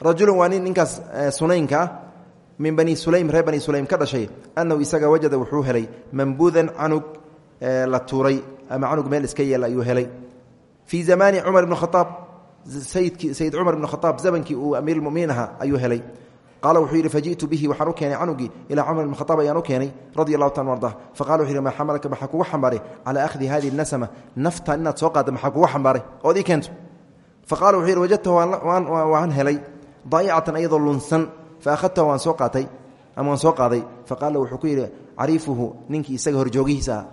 rajulun waa nin ninkaas sunaynka ah min bani sulaym reer bani sulaym ka dhashay annahu isaga wajada wuxuu helay mambuudan canug la tuuray ama canug meel iska yeela ayuu helay. Fii zamaani cumar ibn khaaab sayid cumar ibn khaaab zamankii uu amiirmuminiin ahaa ayuu helay qaala wuxuu yidhi faji'tu bihi waxaan u keenay canugii ilaa cumar ibn khaaab ayaan u keenay radi allahu ta arda faqala wuxu yidhi maa xamalaka maxaa kugu xambaaray calaa akhdi hadihi nasama naftan inaad soo qaadda maxaa kugu xambaaray ood ii keento. Faqala wuxuu yidhi wajadtahu waan helay. Daa'icatan ayadoo lunsan faahadtahu waan soo qaatay ama waan soo qaaday. Faqaala wuxuu ku yidhi cariifuhu ninkii isaga horjoogihiisa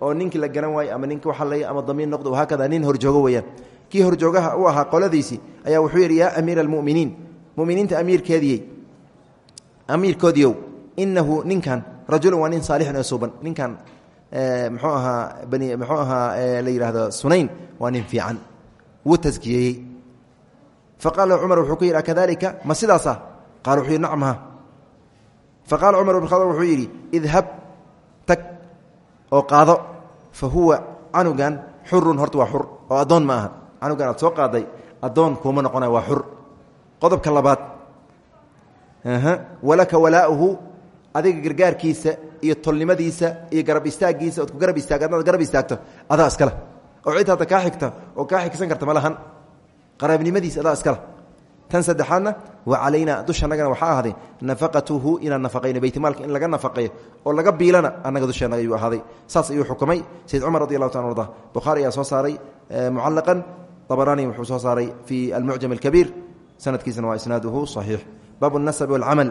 oo ninkii la garan waayey ama ninki waxalaya ama damiin noqdo haakada nin horjoogo weeyaan. Kii horjoogaha u ahaa qoladiisii ayaa wuxuu yidhi yaa amiira almuminiin muminiinta amiirkeediyey amiirkoodiiow inahu ninkan rajulun waa nin saalixun oo suuban. Ninkan mxuu ahaa bani mxuu ahaa la yidhaahdo sunayn waa nin fiican. Wuu taskiyeeyey faqaala cumar wuxuu ku yidhi akadalika ma sidaasa qaala wuxuu yidhi idhab tag oo qaado fa huwa canugan xurun horta waa xur oo addoon ma aha. Canugan aad soo qaaday addoon kuuma noqonaya waa xur. Qodobka labaad walaka walaauhu adiga gargaarkiisa iyo tolnimadiisa iyo garab istaagiisa ood ku garab istaag adnaad garab istaagto adaa iskale oo cid hadda kaa xigta oo kaa xigsan karta ma lahan. Qaraabnimadiisa adaa iskale tan saddexaadna wa calaynaa dushanagana waxaa ahaaday nafaqatuhu inaan nafaqayno baytmaalka in laga nafaqeeyo oo laga biilana annaga dusheennaga ayuu ahaaday. Saas ayuu xukumay. Sayid cumar radi allahu ta arda bukhaari ayaa soo saaray mucalaqan abaraani wuxuu soo saaray fii almucjam alkabiir sanadkiisana waa isnaaduhu saxiix. Baabu nasabi walcamal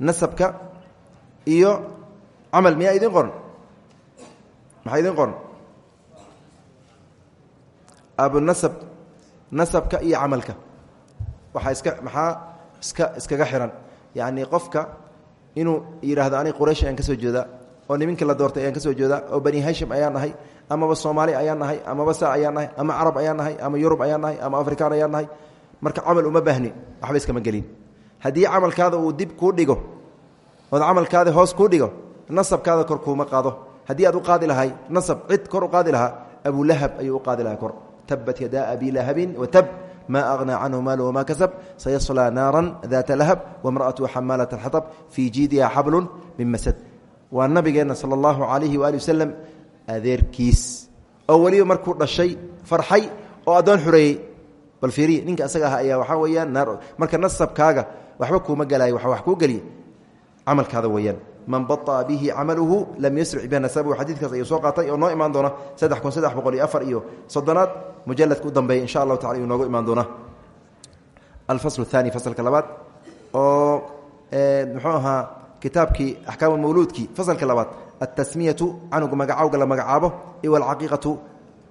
nasabka iyo camal miyaa idin qoran maxaa idin qoran abunasab nasabka iyo camalka waxaa iska maxaa iska iskaga xiran. Yacni qofka inuu yidhaahdo anig quraysh ayaan ka soo jeedaa oo niminka la doortay ayaan ka soo jeedaa oo bani hashim ayaan nahay amaba soomaali ayaan nahay amaba sa ayaan nahay ama carab ayaan nahay ama yurub ayaan nahay ama afrikaan ayaan nahay marka camal uma baahni waxba iskama gelin. Haddii camalkaada uu dib kuu dhigo ood camalkaada hoos kuu dhigo nasabkaada kor kuuma qaado. Haddii aad u qaadi lahay nasab cid kor u qaadi lahaa abulahab ayuu u qaadi lahaa kor. Tabat yadaa abi lahabin watab ma aغnaa canhu maalu wma kasab sayaslaa naara daata lahab wamraأatu xamaalat اxaطb fii jiidiha xablu min masad waa nabigeenna salى اllahu alayhi waali waslem adeerkiis oo weliba markuu dhashay farxay oo addoon xureeyey bal fiiriy ninka asaga ah ayaa waxaa weeyaan naar marka nasabkaaga waxba kuuma gelayo waa wax kuu geliye camalkaada weeyaan man baطأa bihi camaluhu lam yusric biha nasabuhu xadiidkaas ayuu soo qaatay oo noo imaan doona saddex kun saddex boqol iyo afar iyo soddonaad mujaladka u dambeeya insha allahu tacala ayuu noogu imaan doonaa alfasl الثani faslka labaad oo muxuu ahaa kitaabkii axkaam mawluudkii fasalka labaad altasmiyatu canuga magacawga la magacaabo iyo alcaqiiqatu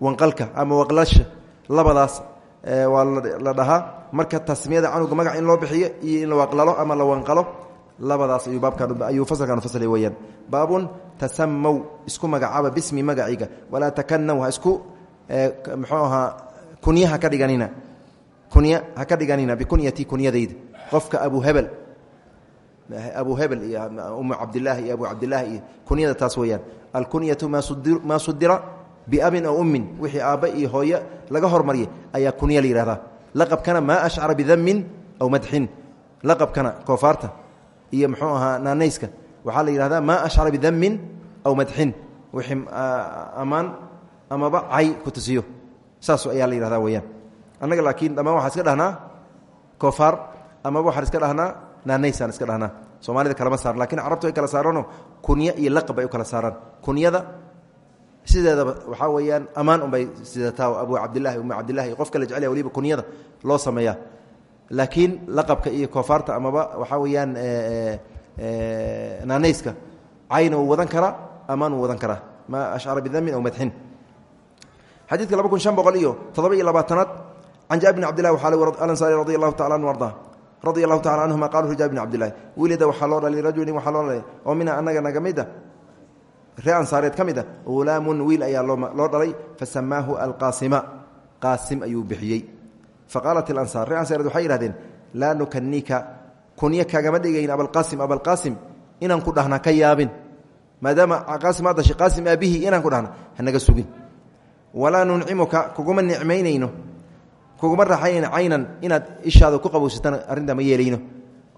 wanqalka ama waqlasha labadaas waa la dhahaa marka tasmiyada canuga magac in loo bixiyo iyo in la waqlalo ama la wanqalo labadaas ayuu baabkan ayuu fasalkan fasli weeyaan. Baabun tasamaw isku magacaaba bismi magaciga walaa takanaw isku muxuu ahaa ka dhiganina. Kunya ha ka dhiganina bikunyati kunyadayda qofka abu hebel abu hebel iyo umu cabdilaahi iyo abu cabdilaahi kunyada taas weeyaan. Alkunyatu maa sudira biabin aw ummin. Wixii aabba iyo hooye laga hormariyay ayaa kunya la yihahdaa laqabkana maa ashcara bidamin aw madxin laqabkana koofaarta iyo muxuu ahaa naanayska. Waxaa la yidhahdaa maa ashcara bidamin aw madxin. Wixii ammaan amaba cay ku tusiyo. Saas ayaa la yihahdaa weyaan annaga laakiin dhammaan waxaan iska dhahnaa koofaar amaba waxaan iska dhahnaa naanaysaan iska dhahnaa. Soomaalida kalama saaran laakiin carabtu ay kala saaraanoo kunya iyo laqab ay u kala saaraan. Kunyada sideedaba waxaa weeyaan ammaan unbay sidataa abu cabdilahi umu cabdilahi iyo qofka la jecel waliba kunyada loo sameeyaa laakiin laqabka iyo koofaarta amaba waxaa weeyaan naanayska cayna wuu wadan karaa amaan wuu wadan karaa maa ashcara bidamin aw madxin xadiidka laba kun shan boqol iyo toddoba iyo labaatanaad can jaabir bn cabdillahi waxaa alansaari radi allahu tacala anhu arda radia allahu tacala canhuma qala wuxu jaabir bn cabdillahi wilida waxaa loo dhalay rajulin waxaa loo dhalay oo mina anaga naga mid a ree ansaareed ka mid a hulaamun wiil ayaa loo dhalay fasamaahu alqaasima qaasim ayuu bixiyey faqaalat ilansaar ree ansaareed waxay yidhahdeen laa nukanika kunya kaagama dhigayn abalqaasim abalqaasim inaan ku dhahna ka yaabin maadaama qaasim aad dashay qaasim aabihii inaan ku dhahna hanaga sugin walaa nuncimuka kuguma nicmaynayno kuguma raaxaynayno caynan inaad ishaada ku qabowsatana arrintaa ma yeelayno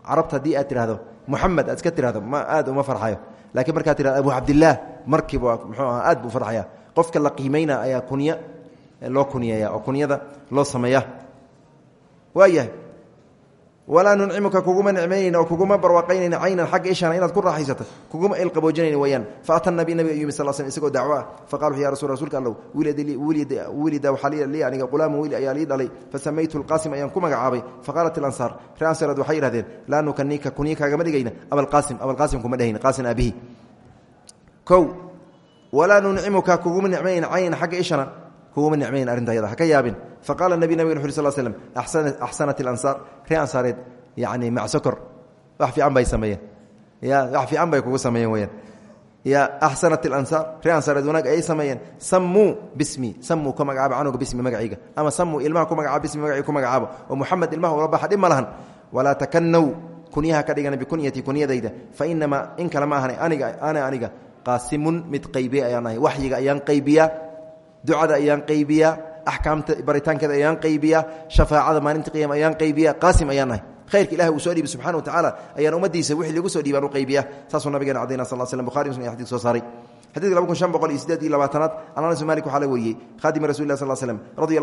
carabta haddii aad tidhahdo muxamed aad iska tidhahdo ma aad uma farxayo laakiin markaad tidhahdo abu cabdillaah markiiba muxuu aha aad buu farxaya qofka la qiimayna ayaa kunya loo waayahay walaa nuncimuka kuguma nicmaynayna oo kuguma barwaaqaynayna caynan xagga ishana inaad ku raaxaysato kuguma ilqaboojinayna weyaan faata nabi nabiga yumi sal sl isagoo dacwo ah faqala ya rasul rsulka allow wilida waxaa lii aniga qulaamu wiil ayaa lii dhalay fasamaytu lqaasim ayaan ku magacaabay. Faqaalat ilansaar ree ansareed waxay yidhahdeen laa nukanika kunya kaagama dhigayna abalqaasim abalqaasim kuma dhehayna qaasim aabihi. Kow walaa nuncimuka kuguma nicmaynayna caynan xagga ishana kuguma nicmayn arrinta ha ka yaabin. Faqala nabi nabig bay sameeyeen. Ya axsanat ilansaar ree ansaareed wanaag ayay sameeyeen. Sammuu bismi. Sammuu ka magacaaba canuga bismi magacayga. Ama sammuu ilmaha ku magacaaba bismi magacii ku magacaabo. Oo muxamed ilmaha ula baxa dhib ma lahan. Walaa takanow kunyaha ka dhigana fa inamaa in kale ma aniga ana aniga. Qaasimun mid qaybiya ayaan ahay. Waxyiga ayaan ducada ayaan qaybiyaa axkaamta baritaankeeda ayaan qaybiyaa shafaacada maalinta qiyama ayaan qaybiyaa qaasim ayaan nahay. Khayrka ilahi uu soo dhiibay subxana wa tacaala ayaan ummaddiisa wixii lagu soo dhiibaan u qaybiyaa saasuu nabigeena cadayna sal slm bukhari muslim xadis soo saaray. Xadidka laba kun shan boqol iyo sideed iyo labaatanaad anas malik waxaa la wariyey. Khaadimi rasul lah sal slm radi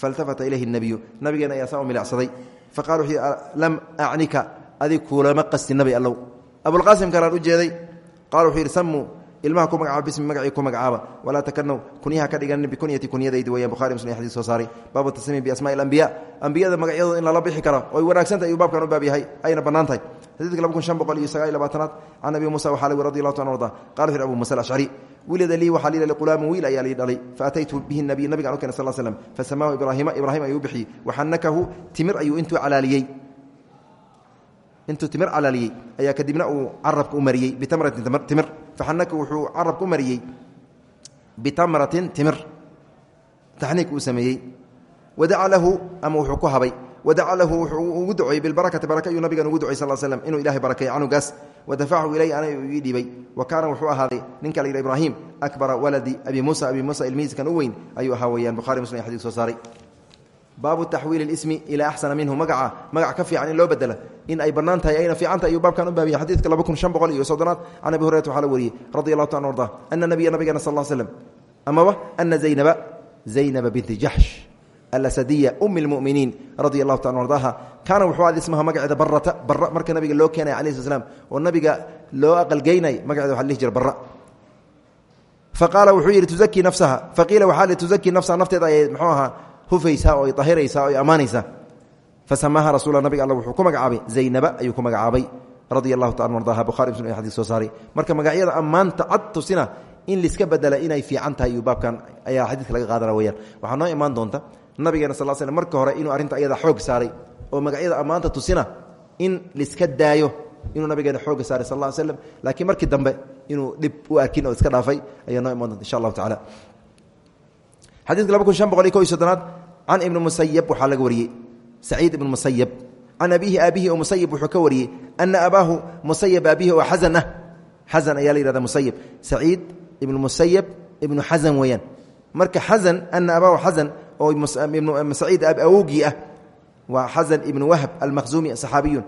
faltafata ilayhi nabiyu nabigeena ayaa saa u milacsaday faqala wuxuu lam acnika adig kuulama qasti nabi allow abulqaasim kalaan u jeeday qala wuxuu yidhi sammuu ilmaha ku magacaaba bismi magacii ku magacaaba walaa takanow kunyaha ka dhigan bikunyati kunyadaydi weeyaan bukhari muslim xadis soo saaray baabu tasmiim biasmaai alambiya ambiyada magacyadooda in lala bixi karo oy wanaagsan tahay ayuu baabkan xadiidka laba kun shan boqol iyo sagaal iyo labaatanaad can abi muusa waxaa lawi radi allahu ta arda qala wuxu abu musa alashcari wilida lii waxaa lii dhalay qulaamu wiil ayaa lii dhalay faataytu bihi nabiy nabigaan u keenay sal slm fasamaahu ibraahima ibraahim ayuu bixiyey waxanakahu timir ayuu intuu calaaliyey. Intuu timir calaaliyey ayaa kadibna uu carabka u mariyey bitamratin timir. Faxanaka wuxuu carabka u mariyey bitamratin timir. Taxniik uu sameeyey. Wadaca lahu ama wuxuu ku habay wadaca lahu wuxuu ugu duceeyey bilbarakati baraka ayuu nabigan ugu ducey sal slm inuu ilahay barakeeyo canugaas wadafachu ilay ana ii dhiibay wa kaana wuxuu ahaaday ninka la yidha ibraahim akbara waladi abi muusa abi muusa ilmihiiskan u weyn ayuu ahaa weyaan bukhari muslim xadis soo saaray baabu taxwiili ismi ilaa axsana minhu magaca magac ka fiican in loo bedela in ay bannaan tahay ayna fiican tahay ayuu baabkan u baabiya xadiidka laba kun shan boqol iyo soddonaad can abi hurayrat waxaa la wariyey radi allahu ta arda ana nabiya nabigeena sal slm amaba ana zaynaba zaynaba binti jaxsh alasadiya umi lmuminiin radia allahu ta ardaha kaana wuxuu ad ismaha magaceeda barata bara marka nabiga loo keenaya alayh sl slam oo nabiga loo aqalgeynay magaceeda waxa la dhihi jira bara faqaala wuxuu yidhi tuzakii nafsaha. Faqiila waxaa li tuzakii nafsaha nafteeda ayay mxuu ahaa hufaysaa oo ay ahiraysaa o ay ammaanaysaa fasamaaha rasuula nabiga alla wuxuu ku magacaabay zaynaba ayuu ku magacaabay radia allahu ta an ardaha bukhari muslim xadis soo saaray. Marka magacyada ammaanta cad tusina in liska bedela inay fiican tahay iyo baabkan ayaa xadiidka laga qaadana weyaan waxaa noo imaan doonta nabigeena sal slm marka hore inuu arrinta ayada xoog saaray oo magacyada ammaanta tusina in liska daayo inuu nabigeena xooga saaray sal ly slam laakiin markii dambe inuu dhib u arkin oo iska dhaafay ayaa noo iman doonta insha allahu tacala xadiidka laba kun shan boqol iyo ko iyo soddonaad can ibni musayab waxaa laga wariyey. Saciid ibn musayab can abiihi aabihi oo musayib wuxuu ka wariyey ana abaahu musayab aabihi oo xasan ah xasan ayaa la yihahda musayib saciid ibnu musayab ibnu xasan weeyaan. Marka xasan ana abaahu xasan oo saciid awowgii ah. Waa xasan ibnu wahb almakhzuumi saxaabiyun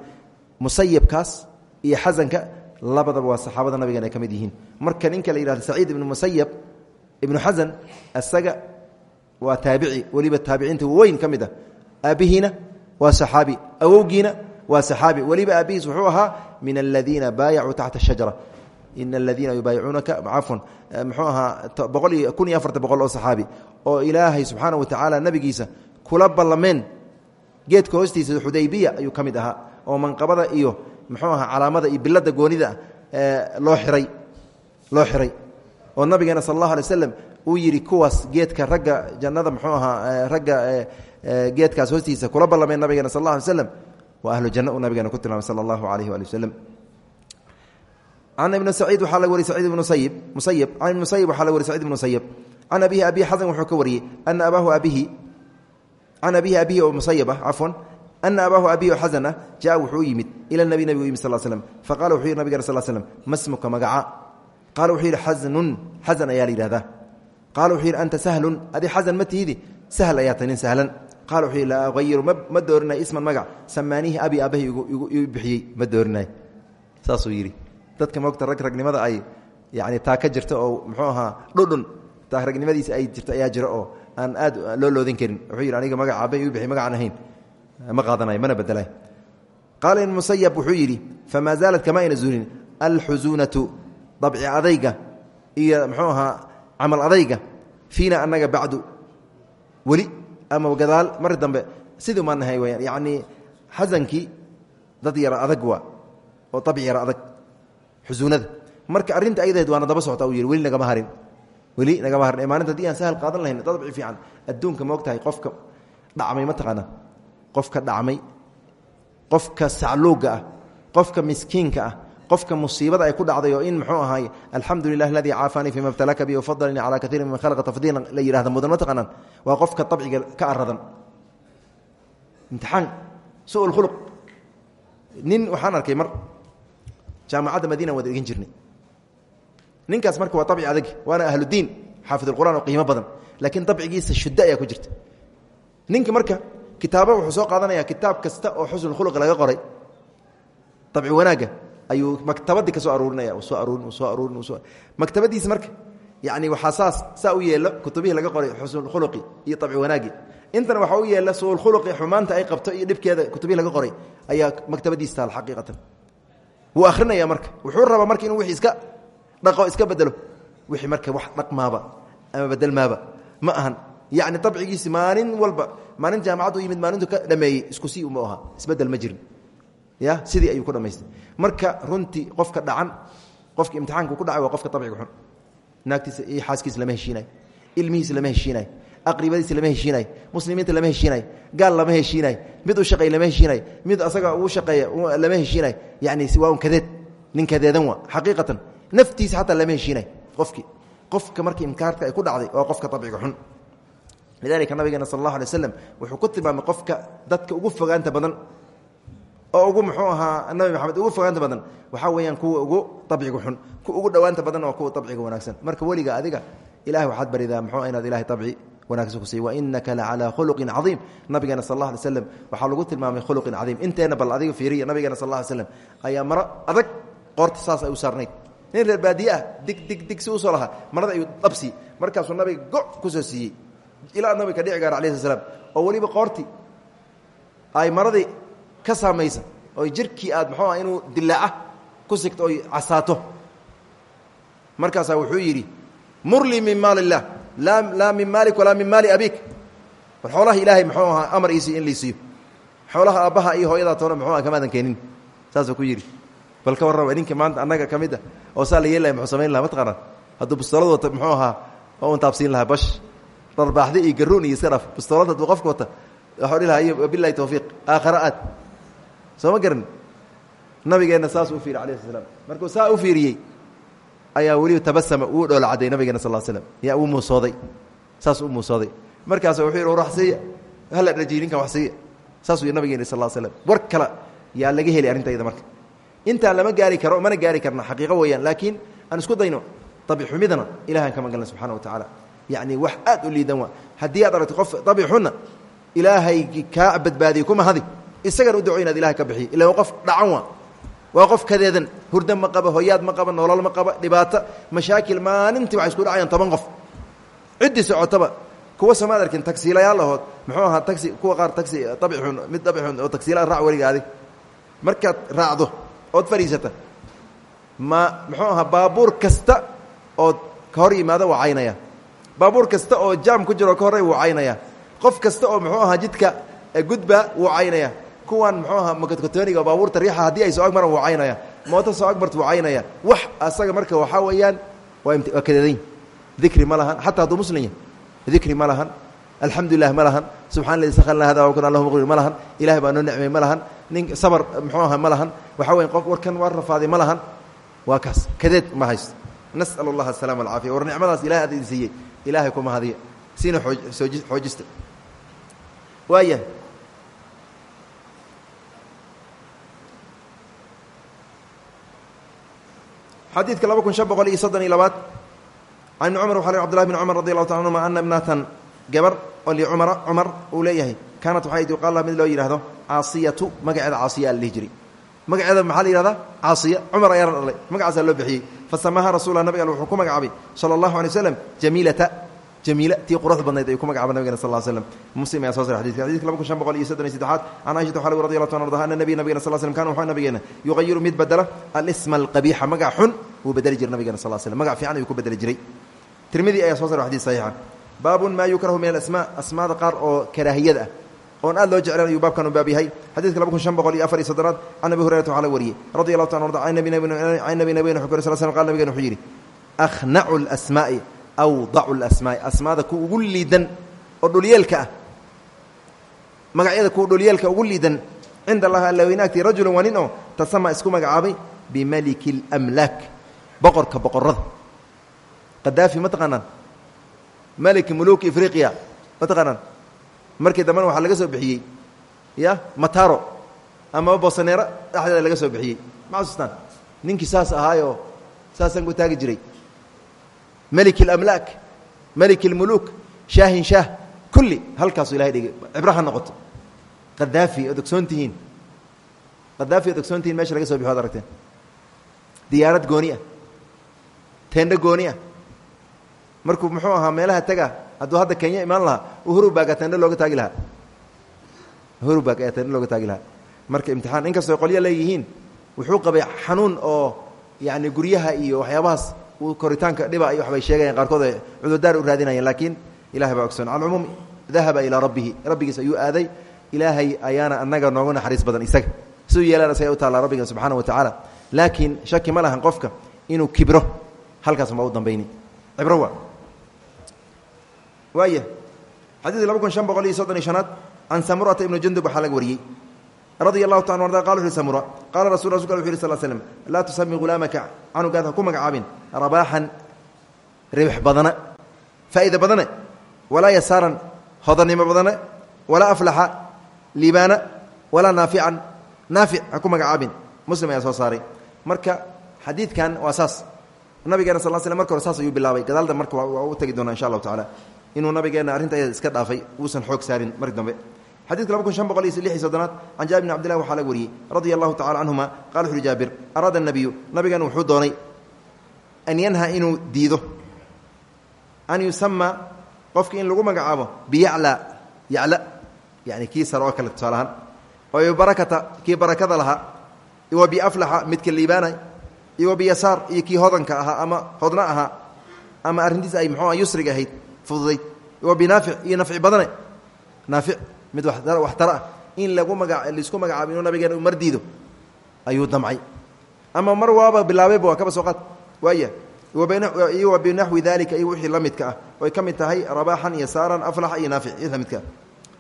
musayibkaas iyo xasanka labadaba waa saxaabada nabigan ay ka mid yihiin. Marka ninka la yihahdo saciid ibnu musayab ibnu xasan isaga waa taabici weliba taabiciinta weyn ka mid ah. Aabbihiina waa saxaabi awowgiina waa saxaabi weliba aabbihiis wuxuu ahaa min aladiina baayacuu taxta shajara in aladiina yubaayicuunaka cafwan muxuu ahaa boqol iyo kun iyo afarta boqol oo saxaabi oo ilaahay subxaana wa tacaala nabigiisa kula ballameen geedka hoostiisa xudaybiya ayuu ka mid ahaa oo manqabada iyo muxuu ahaa calaamada iyo bilada goonida loo iray loo xiray oo nabigeena sal allahu alay waslam uu yidhi kuwaas geedka ragga jannada muxuu ahaa ragga geedkaas hoostiisa kula ballameen nabigeena sal alla alay slam waa ahlu janna uu nabigeena ku tilmaamay sala allahu alayh waali waslem can ibni saciid waxaa laga wariy saciid ibn musayib musayib can ibni musayib waxaa laga wariy sacid ibn musayib can abihi abihi xasan wuxuu ka wariyey ana abaahu abihi can abihi abihi oo musayib ah cafwan ana abaahu abihi oo xasan ah jaa wuxuu u yimid ila nabi nabigu yimid sal slm faqala wuxuu yidhi nabigana sal slm masmuka magaca qaala wuxuu yidhi xasnun xasan ayaa la yidhahdaa qaala wuxuu yidhi anta sahlun adi xasan ma tihidi sahl ayaa tahay nin sahlan qaala wuxuu yidhi laa ahayiru ma doorinay isman magac samaanihi abi aabahi igu bixiyey ma doorinay saasuu yidhi dadka moogta rag ragnimada ay yani taa ka jirta oo muxuu ahaa dhudhun. Taa ragnimadiisa ay jirta ayaa jira oo aan aad loo loodin karin. Wuxuu yidhi aniga magaca aabbahi igu bixiy magacaan ahayn ma qaadanayo mana bedelay qaala in musayab wuxuu yidhi famaa zaalat kama ayna zuulin alxusuunatu dabci adayga iyo muxuu ahaa camal adayga. Fiina annaga bacdu weli ama gadaal mar dambe sidii maa nahay weyaan yacnii xasankii dad yara adag waa oo dabci yara adag xusuunada. Marka arrinta ayadaheed waana daba socota uu yidhi weli nagama harin. Weli nagama harin. Maalinta haddii aan sahal qaadan lahayn dabci fiican. Adduunka ma og tahay qofka dhacmay ma taqaanaa. Qofka dhacmay qofka sacluuga ah qofka miskiinka ah qofka musiibada ay ku dhacday oo in muxuu ahaay alxamdu lilah aladii caafaanii fima btalaka bi wafadalnii calaa kaiirin min khalqa tafdiilan. La yihahda mudan ma taqaanaan. Waa qofka dabciga ka aradan imtixaan. Su khuluq. Nin waxaan arkay mar jaamacadda madiina wada dhigin jirnay. Ninkaas marka waa abci adag waana ahludiin xaafid qur'an oo qiimo badan laakiin dabcigiisa shuddo ayaa ku jirta. Ninka marka kitaabo wuxuu soo qaadanaya kitaab kasta oo xusn khuluq laga qoray dabci wanaagga ayuu maktabadii ka soo aruurinaya soo aruurin soo aruurin maktabadiisa marka yani waxaa saas saa u yeelo kutubihii laga qoray xusnulkhuluqi iyo dabci wanaagi. Intana waxaa u yeela suulkhuluqi xumaanta ay qabto iyo dhibkeeda kutubihii laga qoray ayaa maktabadiisa taal xaqiiqatan wuu akhrinaya marka. Wuxuu rabaa marka inuu wixii iska dhaqo iska bedelo. Wixii marka wax dhaqmaaba ama bedelmaaba ma ahan. Yacni dabcigiisi maalin walba maalin jaamacaddu yimid maalintu ka dhameeyey isku sii uma aha isbeddel ma jirin. Ya? Sidii ayuu ku dhamaystay. Marka runtii qofka dhacan qofka imtixaanka ku dhacay waa qofka dabciga xun. Naagtiisa iyo xaaskiisa lama heshiinayo ilmihiisa lama heshiinayo aqribadiisa lama heshiinayo muslimiinta lama heshiinayo gaal lama heshiinayo mid u shaqeey lama heshiinayo mid asaga uu shaqeeya lama heshiinayo yani waa un kadeed nin kadeedan waa xaqiiqatan naftiisa xataa lama heshiinayo qofkii qofka markii imkaarka ay ku dhacday waa qofka dabciga xun. Lidalika nabigeena sal allahu alay waslam wuxuu ku tilmaamay qofka dadka ugu fogaanta badan oo ugu muxuu ahaa nabi maxamed ugu fogaanta badan waxaa weeyaan kuwa ugu dabciga xun kuwa ugu dhowaanta badan oo kuwa dabciga wanaagsan. Marka weliga adiga ilahay waxaad baridaa muxuu inaad ilahay dabci wanaagsan ku siiy wainaka lacalaa khuluqin cadiim. Nabigeena sal alla alay slam waxaa lagu tilmaamay khuluqin cadiim. Inteena bal adiga fiiriya nabigeena sal alla ly slam ayaa maro adag qoorta saas ay u saarnayd. Nin reer baadiye ah dig dig dig si u soo lahaa marada ayuu dabsi markaasuu nabiga go ku soo siiyey ilaa nabiga ka dhici gaara alayh sl slam oo weliba qoorti ay maradii ka saamaysa oo jirkii aad muxuu ah inuu dilaaca ku sigto oy casaato. Markaasaa wuxuu yidhi murlii min maal illah laa min maalik walaa min maali abiik bal xoolaha ilaahay muxuu ahaa amar iisii in liisiiyo xoolaha aabbaha iyo hooyadaa toona muxuu ah kamaadan keenin. Saasuu ku yidhi. Bal ka warrama ninka maanta annaga ka mid a oo saa la yeelaya muxuu samayn laha ma taqaanaan hadduu bustoolad wata muxuu ahaa oo un taabsiin lahaa bash. Dharbaaxdi iyo garuun iyo iska dhaf bustoolad hadduu qofka wata waxuu dhihi lahaa iyo bilahi tawfiiq aakhara aad. Soo ma garan? Nabigeenna saasuu u fiiriy alayh sl slam markuu saa u fiiriyey ayaa weliba tabasama uu dhoola cadday nabigeena sal slm yaa uu muusooday. Saas u muusooday. Markaasa wuxuu yidhi wax siiya hala dhajiy ninkan wax siiya. Saasuu yidhi nabigeena sal slam. War kale yaa laga heli arrintayda marka. Intaan lama gaari karo mana gaari karna xaqiiqo weeyaan. Laakiin aan isku dayno abixumidana ilahan ka magalna subxana wa tacaala. Yacni wax aad u liidan waa. Haddii aad aragto qof abixunna ilaahay kaa badbaadiyo kuma hadi. Isagana u duco inaad ilahay ka bixiyo ila qof dhacan waa waa qof kadeedan hurdo ma qaba hoyaad ma qaba nolol ma qaba dhibaato mashaakil maalintii waxay isku dhacayaan toban qof. Ciddii socotaba kuwa samaad arkin tagsiilayaal ahood muxuu ahaa tagsi kuwa qaar tagsi abixun mid abixun oo tagsiila raac weligaadi. Markaad raacdo ood fadhiisata ma muxuu ahaa baabuur kasta ood ka hor yimaado waa baabuur kasta oo jaam ku jiro ka horey wuu caynaya. Qof kasta oo muxuu ahaa jidka gudba wuu kuwan muxuu ahaa makatkotooniga baabuurta riixa haddii ay soo ag maran wuu caynaya mooto soo agmarta wuu caynaya wax asaga marka waxaa weeyaan waa waa kadeedayn dikri ma lahan. Xataa hadduu muslim yahay. Dikri ma lahan. Alxamdulilah ma lahan. Subxana ladi sakhalna hada wakun allahuma qrir ma lahan. Ilahay baa noo nicmay ma lahan. Nin sabar muxuu ahaa ma lahan. Waxaa weya qof warkan waa rafaaday ma lahan. Waa kaas. Kadeed ma haysto. Nasal اllah asalama alcaafiya war nicmadaas ilahay aad idin siiyey. Ilaahay kuma hadiya. Siina ooji xoojista xadiidka laba kun shan boqol iyo soddon iyo labaad can ibni cumar waxa l cbdullahi bn cumar radi allahu taala anhuma ana ibnatan gabar oo licumara cumar uu leeyahay kaanat waxay yuqaal laha mid loo yidhahdo caasiyatu magaceeda caasiya a la dhihi jiray magaceeda maxaa la yihahdaa caasiya cumar ayaana dhalay magacaasaa loo bixiyey. Fasamaha rasulla nabig al wuxuu ku magacaabay sala allahu alay waslam jamiilata jamiila tii quruxda badnayd ayuu ku magacaabay nabigena sal l slm muslim ayaa soo sar xadidka xadidka laba kun shan boqol iyo soddon iyo saddexaad can aishata waxaa lagu radi allahu ta ardaha ana nabiy nabigena sal slm kana wuxuu nabigeena yuqayiru mid bedela alisma alqabiixa magac xun wuu bedeli jiray nabigena sal slm magac fiican ayuu ku bedeli jiray tirmidi ayaa soo sar xadid saxiixa baabun maa yukrahu min alasmaa asmaada qaar oo karaahiyada ah oon aad loo jeclan ayuu baabkan baab yahay xadidka laba kun shan boqol iyo afar iyo soddonaad can abi hurayrata waxaa la wariyey radi allahu ta arda can nabi nabigena wuxuu kore sal slam qal nabigena wuxuu yidhi akhnacu lasmaa'i awdacu lasmaa'i asmaada ku ugu liidan oo dhulyeelka ah. Magacyada kuwa dhulyeelka ugu liidan. Cinda allahi alla weynaagtii rajulun waa tasama isku magacaabay bimaliki اlamlaak boqorka boqorada qadaafi ma taqaanaan? Maliki muluki ifriqiya ma taqaanaan? Markii dambena waxaa laga soo bixiyey. Ya mataro amaba bosaneero dhexdeeda laga soo bixiyey. Ma xasustaan ninkii saas ahaayoo saasaan ku taagi jiray melik اlamlaak melik اlmuluuk shaahin shaah kulli halkaasuu ilahay dhigay cibro ha noqoto qadaafi ood ogsoon tihiin qadaafi ood ogsoon tihiin meesha laga so bixi od aragteen diyaarad gooni ah teendho gooni ah markuu muxuu ahaa meelaha tega hadduu hadda kenya imaan lahaa uhurubaaga teendho looga taagi lahaa uhurubag ayaa teendho looga taagi lahaa marka imtixaan inkastoo qolyo leeyihiin wuxuu qabay xanuun oo yacni guryaha iyo waxyaabahaas koritaanka dhiba iyo waxbay sheegayaan qaarkood cudurdaar u raadinayaan laakiin ilahay baa ogsoon. Cala cumuum dahaba ilaa rabbihi. Rabbigiis ayuu aaday. Ilaahay ayaana anaga noogu naxariis badan isaga. Siduu yeelaan isaga u taallaa rabbiga subxaana wa tacaala. Laakiin shaki ma lahan qofka inuu kibro. Halkaas ma u dambayni cibro waa. Waaya xadiidka laba kun shan boqol iyo soddon iyo shanaad can samurata ibni jundub waxaa laga wariyey radia allahu ta qala wuxu samura. Qaala rasul rasulka wuxu yhi sal slm laa tusami hulaamaka canugaad ha ku magacaabin rabaaxan ribx badana faa'iida badane walaa yasaaran hodannimo badane walaa aflaxa liibaana walaa naafican naafic ha ku magacaabin. Muslim ayaa soo saaray. Marka xadiidkan waa saas. Nabigeena sal sl marka hore saas ayuu bilaabay. Gadaalda marka waa u tegi doonaa insha allahu tacaala inuu nabigeena arrinta ayada iska dhaafay uusan xoog saarin marki dambe xadidka laba kun shan boqol iyo lix iyo soddonaad can jaabir bn abdillahi waxaa laga wariyey radia allahu tacala canhuma qala wuxu uhi jaabir araada anabiyu nabigan wuxuu doonay an yanha inuu diido an yusama qofki in lagu magacaabo biyacla yacla yani kii sare oo kale tusaalahaan barakata kii barakada lahaa iwa biaflaxa midka liibaanay iwa biyasaar iyo kii hodanka ahaa ama hodna ahaa ama arrintiis ay muxuua yusriga ahayd fududayd iwa binaafic iyo nafci badane naafic mid wax tara ah. In lagu maga la isku magacaabo inuu nabigeena u mar diido ayuu damcay. Ama mar waaba bilaabayba waa kaba soo qaad. Waaya iyo wa binaxwi dalika iyo wixii la midka ah. Oy ka mid tahay rabaaxan iyo saaran aflaxa iyo naafic la midka.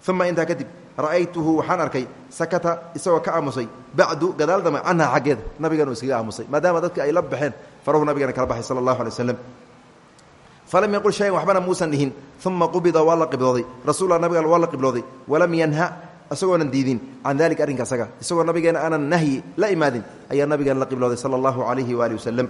Uma intaa kadib ra'aytuhu waxaan arkay sakata isagoo ka aamusay. Bacdu gadaal dambe canha xaggeeda nabigan uu iskaga aamusay. Maadaama dadka ay la baxeen farahu nabigana kala baxay sala allahu alay waslem falam yaqul shayan waxbana muusan dhihin uma qubida waa la qiblooday rasulla nabiga waa la qiblooday walam yanha isagoonan diidin can dalika arrinka asaga isagoo nabigeena aanan nahyi la imaadin ayaa nabigeena la qiblooday sala allahu calayhi waali wasalam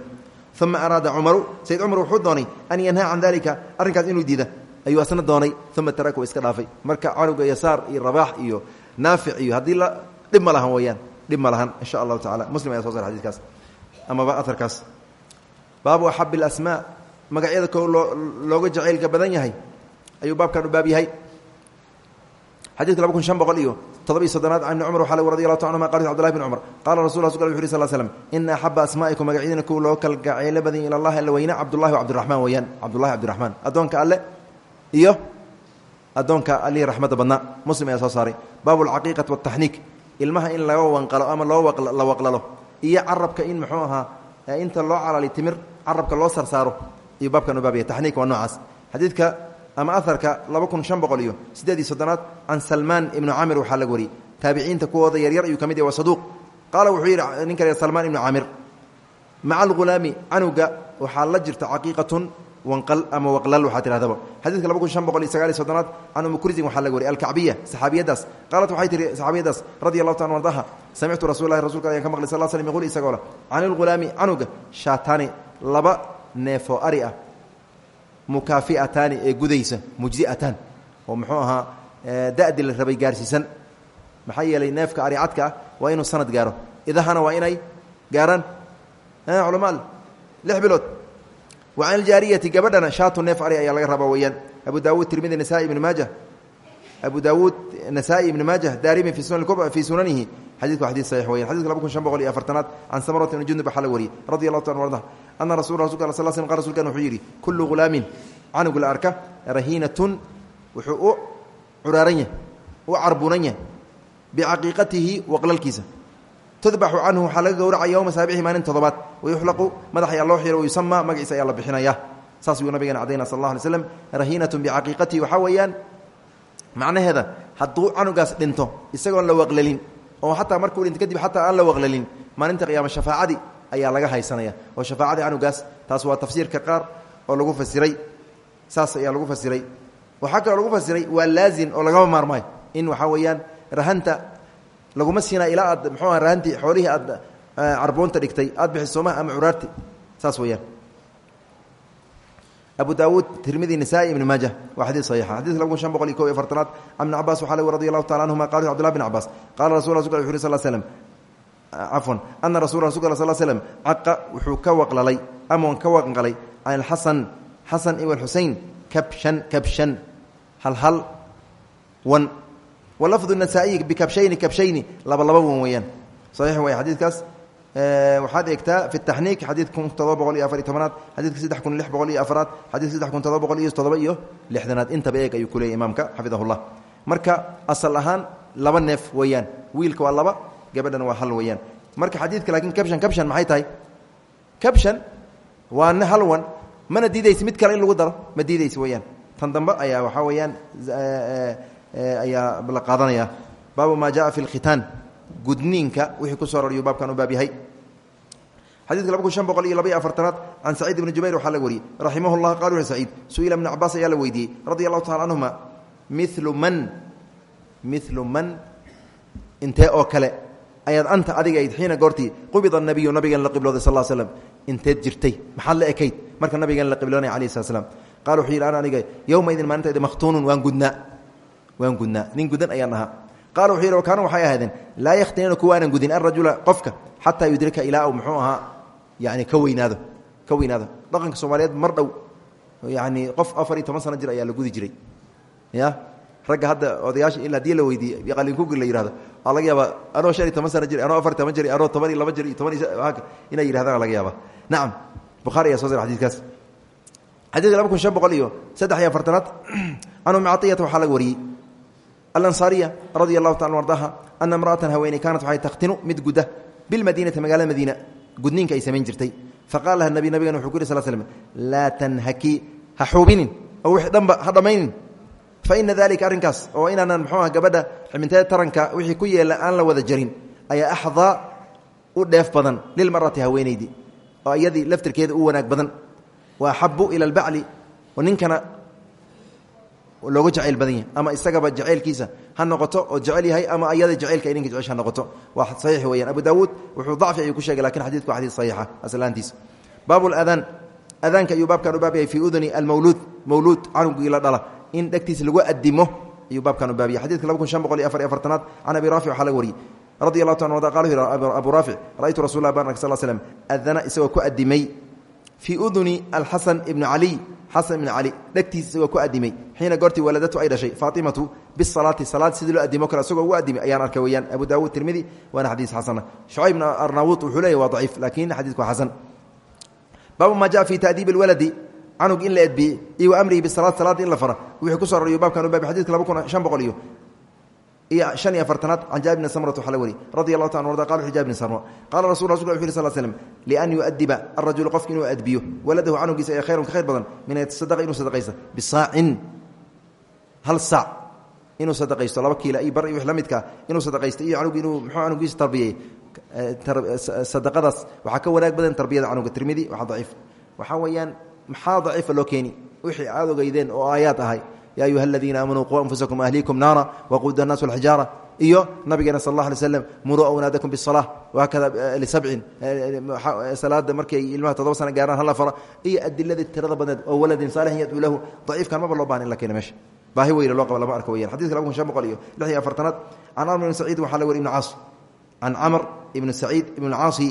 uma araada cumaru sayd cumar wuxuu doonay an yanhaa can dalika arrinkaas inuu diida ayuu asna doonay uma taraka iska dhaafay marka canuga yasaar iyo rabaax iyo naafic iyo haddii la dhib ma lahan weeyaan dhib ma lahan insha allahu tacala muslim ayaa so sar xadikaas amaba aarkaas baabu axab اlasmaa magacyada ko loo looga jacaylka badan yahay ayuu baabkan u baab yahay. Xadidka laba shan boqol iyo todoba iyo soddonaad an ibni cumar waxaa radi allahu ta anhuma qal cbdullahi bn cumar. Qaala rasul rasul wuxu uri sal slm ina axaba asmaa'ikum loo kal gacaylo badan ila allahi alla weyne cabdullahi cabdiraxmaan weeyaan. Cabdullahi cabdiraxmaan addoonka alle iyo addoonka allihii raxmadda badnaa. Muslim ayaa soo saaray. Baabu alcaqiiqati wataxniik ilmaha in laga wanqalo ama loo la waqlalo iyo carabka in muxuu ahaa inta loo calali timir carabka loo sarsaaro iyo baabkan u baabaya taxniik waa noocaas. Xadiidka ama aharka laba kun shan boqol iyo siddeed iyo soddonaad can salmaan ibnu caamir waxaa laga wariyey taabiciinta kuwooda yaryar ayuu ka mid yahy waa saduuq. Qaala wuxuu yidhi ninka la salmaan ibnu caamir maca alghulaami canuga waxaa la jirta caqiiqatun wanqal ama waqlal waxaa tidhahdaba. Xadiidka laba kun shan boqol iyo sagaal iyo soddonaad can umu kursin waxaa laga wariyay alkacbiya saxaabiyaddaas qaalat waxay tihi saxaabiyaddaas radia allahu taala ardaha samictu rasuulahi rasulka ayaan ka maqlay sal slm yquul isagoo leh can ilghulaami canuga shaatani laba neefoo ari ah mukaafi'ataani ee gudaysa mujzi'atan oo muxuu ahaa da'di rabay gaarsiisan. Maxaa yeelay neefka ari cadka ah inuu sanad gaaro. Idahana waa inay gaaraan. Culamaal lix bilood. Wa can aljaariyati gabadhana shaatu neef ari ayaa laga rabaa weeyaan. Abu daawuud tirmidi nasaai ibnu maajah abu daawuud nasaa-i ibni maajah daarimi fii sunanihi xadidku xadid saxiix weyan xadidka laba kun shan boqol iyo afartanaad can samarata ibni jundub waxaa la wariyey radi allahu ta arda ana rasul rasulka al sl qa rsulkan wuxuu yidhi kullu ghulaamin canug la arka rahiinatun wuxuu u curaaran yahay u carbuunan yahay bicaqiiqatihi waqlalkiisa tudbaxu canhu waxaa laga gowracaya yowma saabixi maalin toddobaad. Wayuxlaqu madax ayaa loo xiro wayusama magaciisa ayaa la bixinaya saas yuu nabigeena cadayna sal allah alay slam rahiinatun bicaqiiqatihi waxaa weeyaan macnaheeda hadduu canugaas dhinto isagoon la waqlalin oo xataa markuu dhinto kadib xataa aan la waqlalin maalinta qiyaama shafaacadii ayaa laga haysanaya. Oo shafaacadii canugaas taas waa tafsiirka qaar oo lagu fasiray. Saas ayaa lagu fasiray. Waxaa kaloo lagu fasiray waa laazim oo lagama maarmaayo in waxaa weeyaan rahanta laguma siinaa ilaa aad mxuu aha rahantii xoolihii aad carboonta dhigtay aad bixisooma ama curaarti saas weeyaan abu daawuud tirmidi nasaa-i ibni maaja waa xadiid saxiixa xadidka kun shan boqol iyo kow iyo afartanaad can ibni cabas waxaa lagi radi allahu tacala anhuma qala cbdullah bn cabas qala rasul rasulka wuxu uri sal slm cafwan ana rasul rasulka sal slm caqa wuxuu ka waqlalay ama ka waqnqalay can alxasan xasan iw alxusein kabshan. Kabshan halhal wan. Walafdu nasaa-iyi bikabshayni kabshayni laba laba wan weeyaan. Saxiix wey xadiidkaas waxaad eegtaa fi taxniik xadiid kun todoba boqol iyo afar iyo tobanaad xadidka saddex kun lix boqol iyo afaraad xadidka saddex kun todoba boqol iyo todoba iyo lixdanaad. Intaba eeg ayuu kuleeyay imaamka xafidahullah. Marka asal ahaan laba neef weeyaan. Wiilka waa laba gabadhana waa hal weeyaan. Marka xadiidka laakiin kabshan kabshan maxay tahay? Kabshan waa n hal wan mana diidaysa mid kale in lagu daro ma diidaysa weeyaan. Tan dambe ayaa waxaa weeyaan ayaa la qaadanaya baabu maa jaa fi lkhitaan gudniinka wixii ku soo roriyu baabkan u baab yahay. Xadidka laba kun shan boqol iyo laba iyo afartanaad can jubayr waxaa laga wariyey. Raximah llah qal wuxu saciid su'ila ibnu cabaas ayaa la weydiiyey man milu man intee oo kale ayaad anta adiga ayd xiina goortii qubida nabiyu nabigeen la qiblooday sal slam inteed jirtay? Maxaad la ekayd? Marka nabigeen la qibloonaya alayh slat slam qala wuxuu yidhi ana aniga yowmaidin maalintayd makhtuunun waan gudnaa waan gudnaa nin gudan ayaan qaala wuxuu yidhi wakaanu waxay ahaydeen laa yakhtinina kuwaanan gudin arajula qofka xataa yudrika ilaa u muxuu ahaa yani ka weynaado ka weynaado dhaqanka soomaaliyeed mar dhow yani qof afar iyo toban sano jir ayaa la gudi jiray ya ragga hadda odayaasha haddii la weydiiye qalinkugi la yihahdo waa laga yaaba anoo shan iyo toban sano jir anoo afar toban jir anoo toban iyo laba jir iyo toban inay yidhahdaan laga yaaba nacam bukhaari ayaa soo sar xadidkaas xadidka laba kun shan boqol iyo saddex iyo afartanaad can umi caiyata waxaa laga wariyey alansaariya radia allahu taala ardaha ana imra'atan haweeney kaanat waxay takhtinu mid guda bilmadiinati magaalada madiina. Gudniinka ay samayn jirtay. Faqala laha nabi nabigan wuxuu ku yiri sal slm laa tanhaki ha xuubinin oo wixii dhanba ha dhammaynin fa ina dalika arrinkaas oo inaanan muxuu aha gabadha xibinteeda taranka wixii ku yeela aan la wada jarin ayaa axdaa u dheef badan lilmarati haweenaydii oo iyadii laftirkeeda u wanaag badan. Wa axabu ila albacli oo ninkana looga jacayl badan yahay. Ama isagaba jacaylkiisa ha noqoto oo jecel yahay ama ayada jacaylka ninka jecesha ha noqoto. Waa saxiix weyaan abu daawuud wuxuu dacfi ayuu ku sheegay laakiin xadidku xadiid saxiixa aslaantiisa baabu ladaan adaanka ayuu baabkan u baab yahay fii uduni almawluud. Mawluud canugii la dhala. In dhegtiisa lagu adimo iyo afar iyo afartanaad can abi raafic waxaa laga wariyey radi allahu ta arda qal abu raafic ra'aytu rasul lah bark sal adana isagoo ku adimay fii uduni alxasan ibni caliy xasan ibni cali dhegtiisa isagoo ku adimay xiina goortii waladatu ay dhashay. Faatimatu bisalaati salaad sidii loo adimo kale isagoo ugu adimay ayaan arkay weyaan abu daawuud tirmidi waana xadiis xasana shucaybna arnaawuud wuxuu leeyahy waa daciif laakiin xadiidku waa xasan baabu maa jaa fi taadiib اlwaladi canug in la edbiyey iyo wa amrihi bisalaad salaada in la fara wixii ku so aroriyo baabkan u baabi xadidka laba kun shan boqol iyo iyo شhan iyo afartanaad can jaabir bn smrat waxa la wari radi allahu ta an arda qal bn smra qala rasul rasulk wuxu yiri sl slm lian yuadiba arajulu qofki waladahu canugiisa ee khayrun ka khayr badan min an yatasadqa inuu sadaqaysta bisaacin hal saac inuu sadaqaysto laba kiila iyo bar iyo wix la midka inuu sadaqaysto iyo canug inuu muxuu canugiisa tarbiyey? Sadaqadaas ka wanaag badan tarbiyada canuga. Tirmidi waa daciif. Waxaa weeyaan maxaa daciifa loo wixii aad ogeydeen oo aayaad ahay ya ayuha aladiina aamanuu quu anfusakum ahliikum naara waquuda الnaas wاlxijaara iyo nabigeena sal اllah alay slam muruu awnaadakum biالsalaa wahakada lisabcin salaada markay ilmaha todoba sana gaaraan hala fara iyo adiladii tirada badneed oo waladin saalixin yadcuu lahu daciifkan maba loo bahan in la keena meesha baahi weyne loo qaba lama arko weyan xadidka laba kun shan boqol iyo lix iyo afartanaad can amr ibn saciid waxaa la wari ibn caas can camr ibn saciid ibn caasi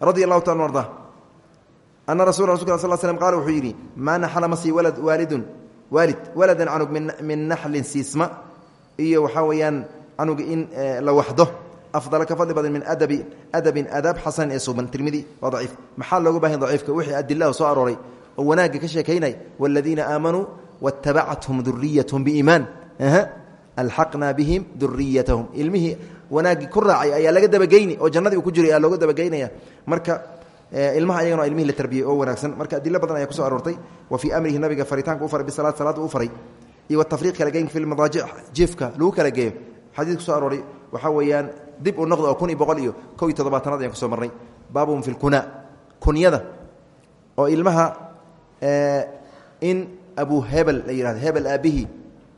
radi allahu taala arda ana rasul rasulka sal slm qaala wuxuu yidhi maa naxala masii walad waalidun waalid waladan canug min naxlin siisma. Iyo waxaa weeyaan canuga in la waxdo. Afdala ka fadli badan min adabi adabin adaab xasanin ee suuban. Tirmidi waa daciif. Maxaa looga baahan daciifka? Wixii adilaha soo arooray oo wanaagga ka sheekaynay waladiina aamanuu waatabacathum duriyatahum biiimaan alxaqnaa bihim duriyatahum ilmihii wanaaggii ku raacay ayaa laga dabageyni oo jannadii uu ku jiray ayaa looga dabageynaya. Marka ilmaha ayagana ilmihii la tarbiyey oo wanaagsan. Marka adilo badan ayaa kuso aroortay. Wa fii amrihi nabiga faritaanka u faray bisalaad salaada u faray. Iyo watafriiq kala geynka fi lmadaajic jiefka lagu kala geeyo. Xadiid ku soo arooray. Waxaa weeyaan dib u noqda oo kun iyo boqol iyo kow iyo toddobaatanaad ayaan ku soo marnay. Baabun fi lkuna kunyada. Oo ilmaha in abu hebel la yihahdo hebel aabihii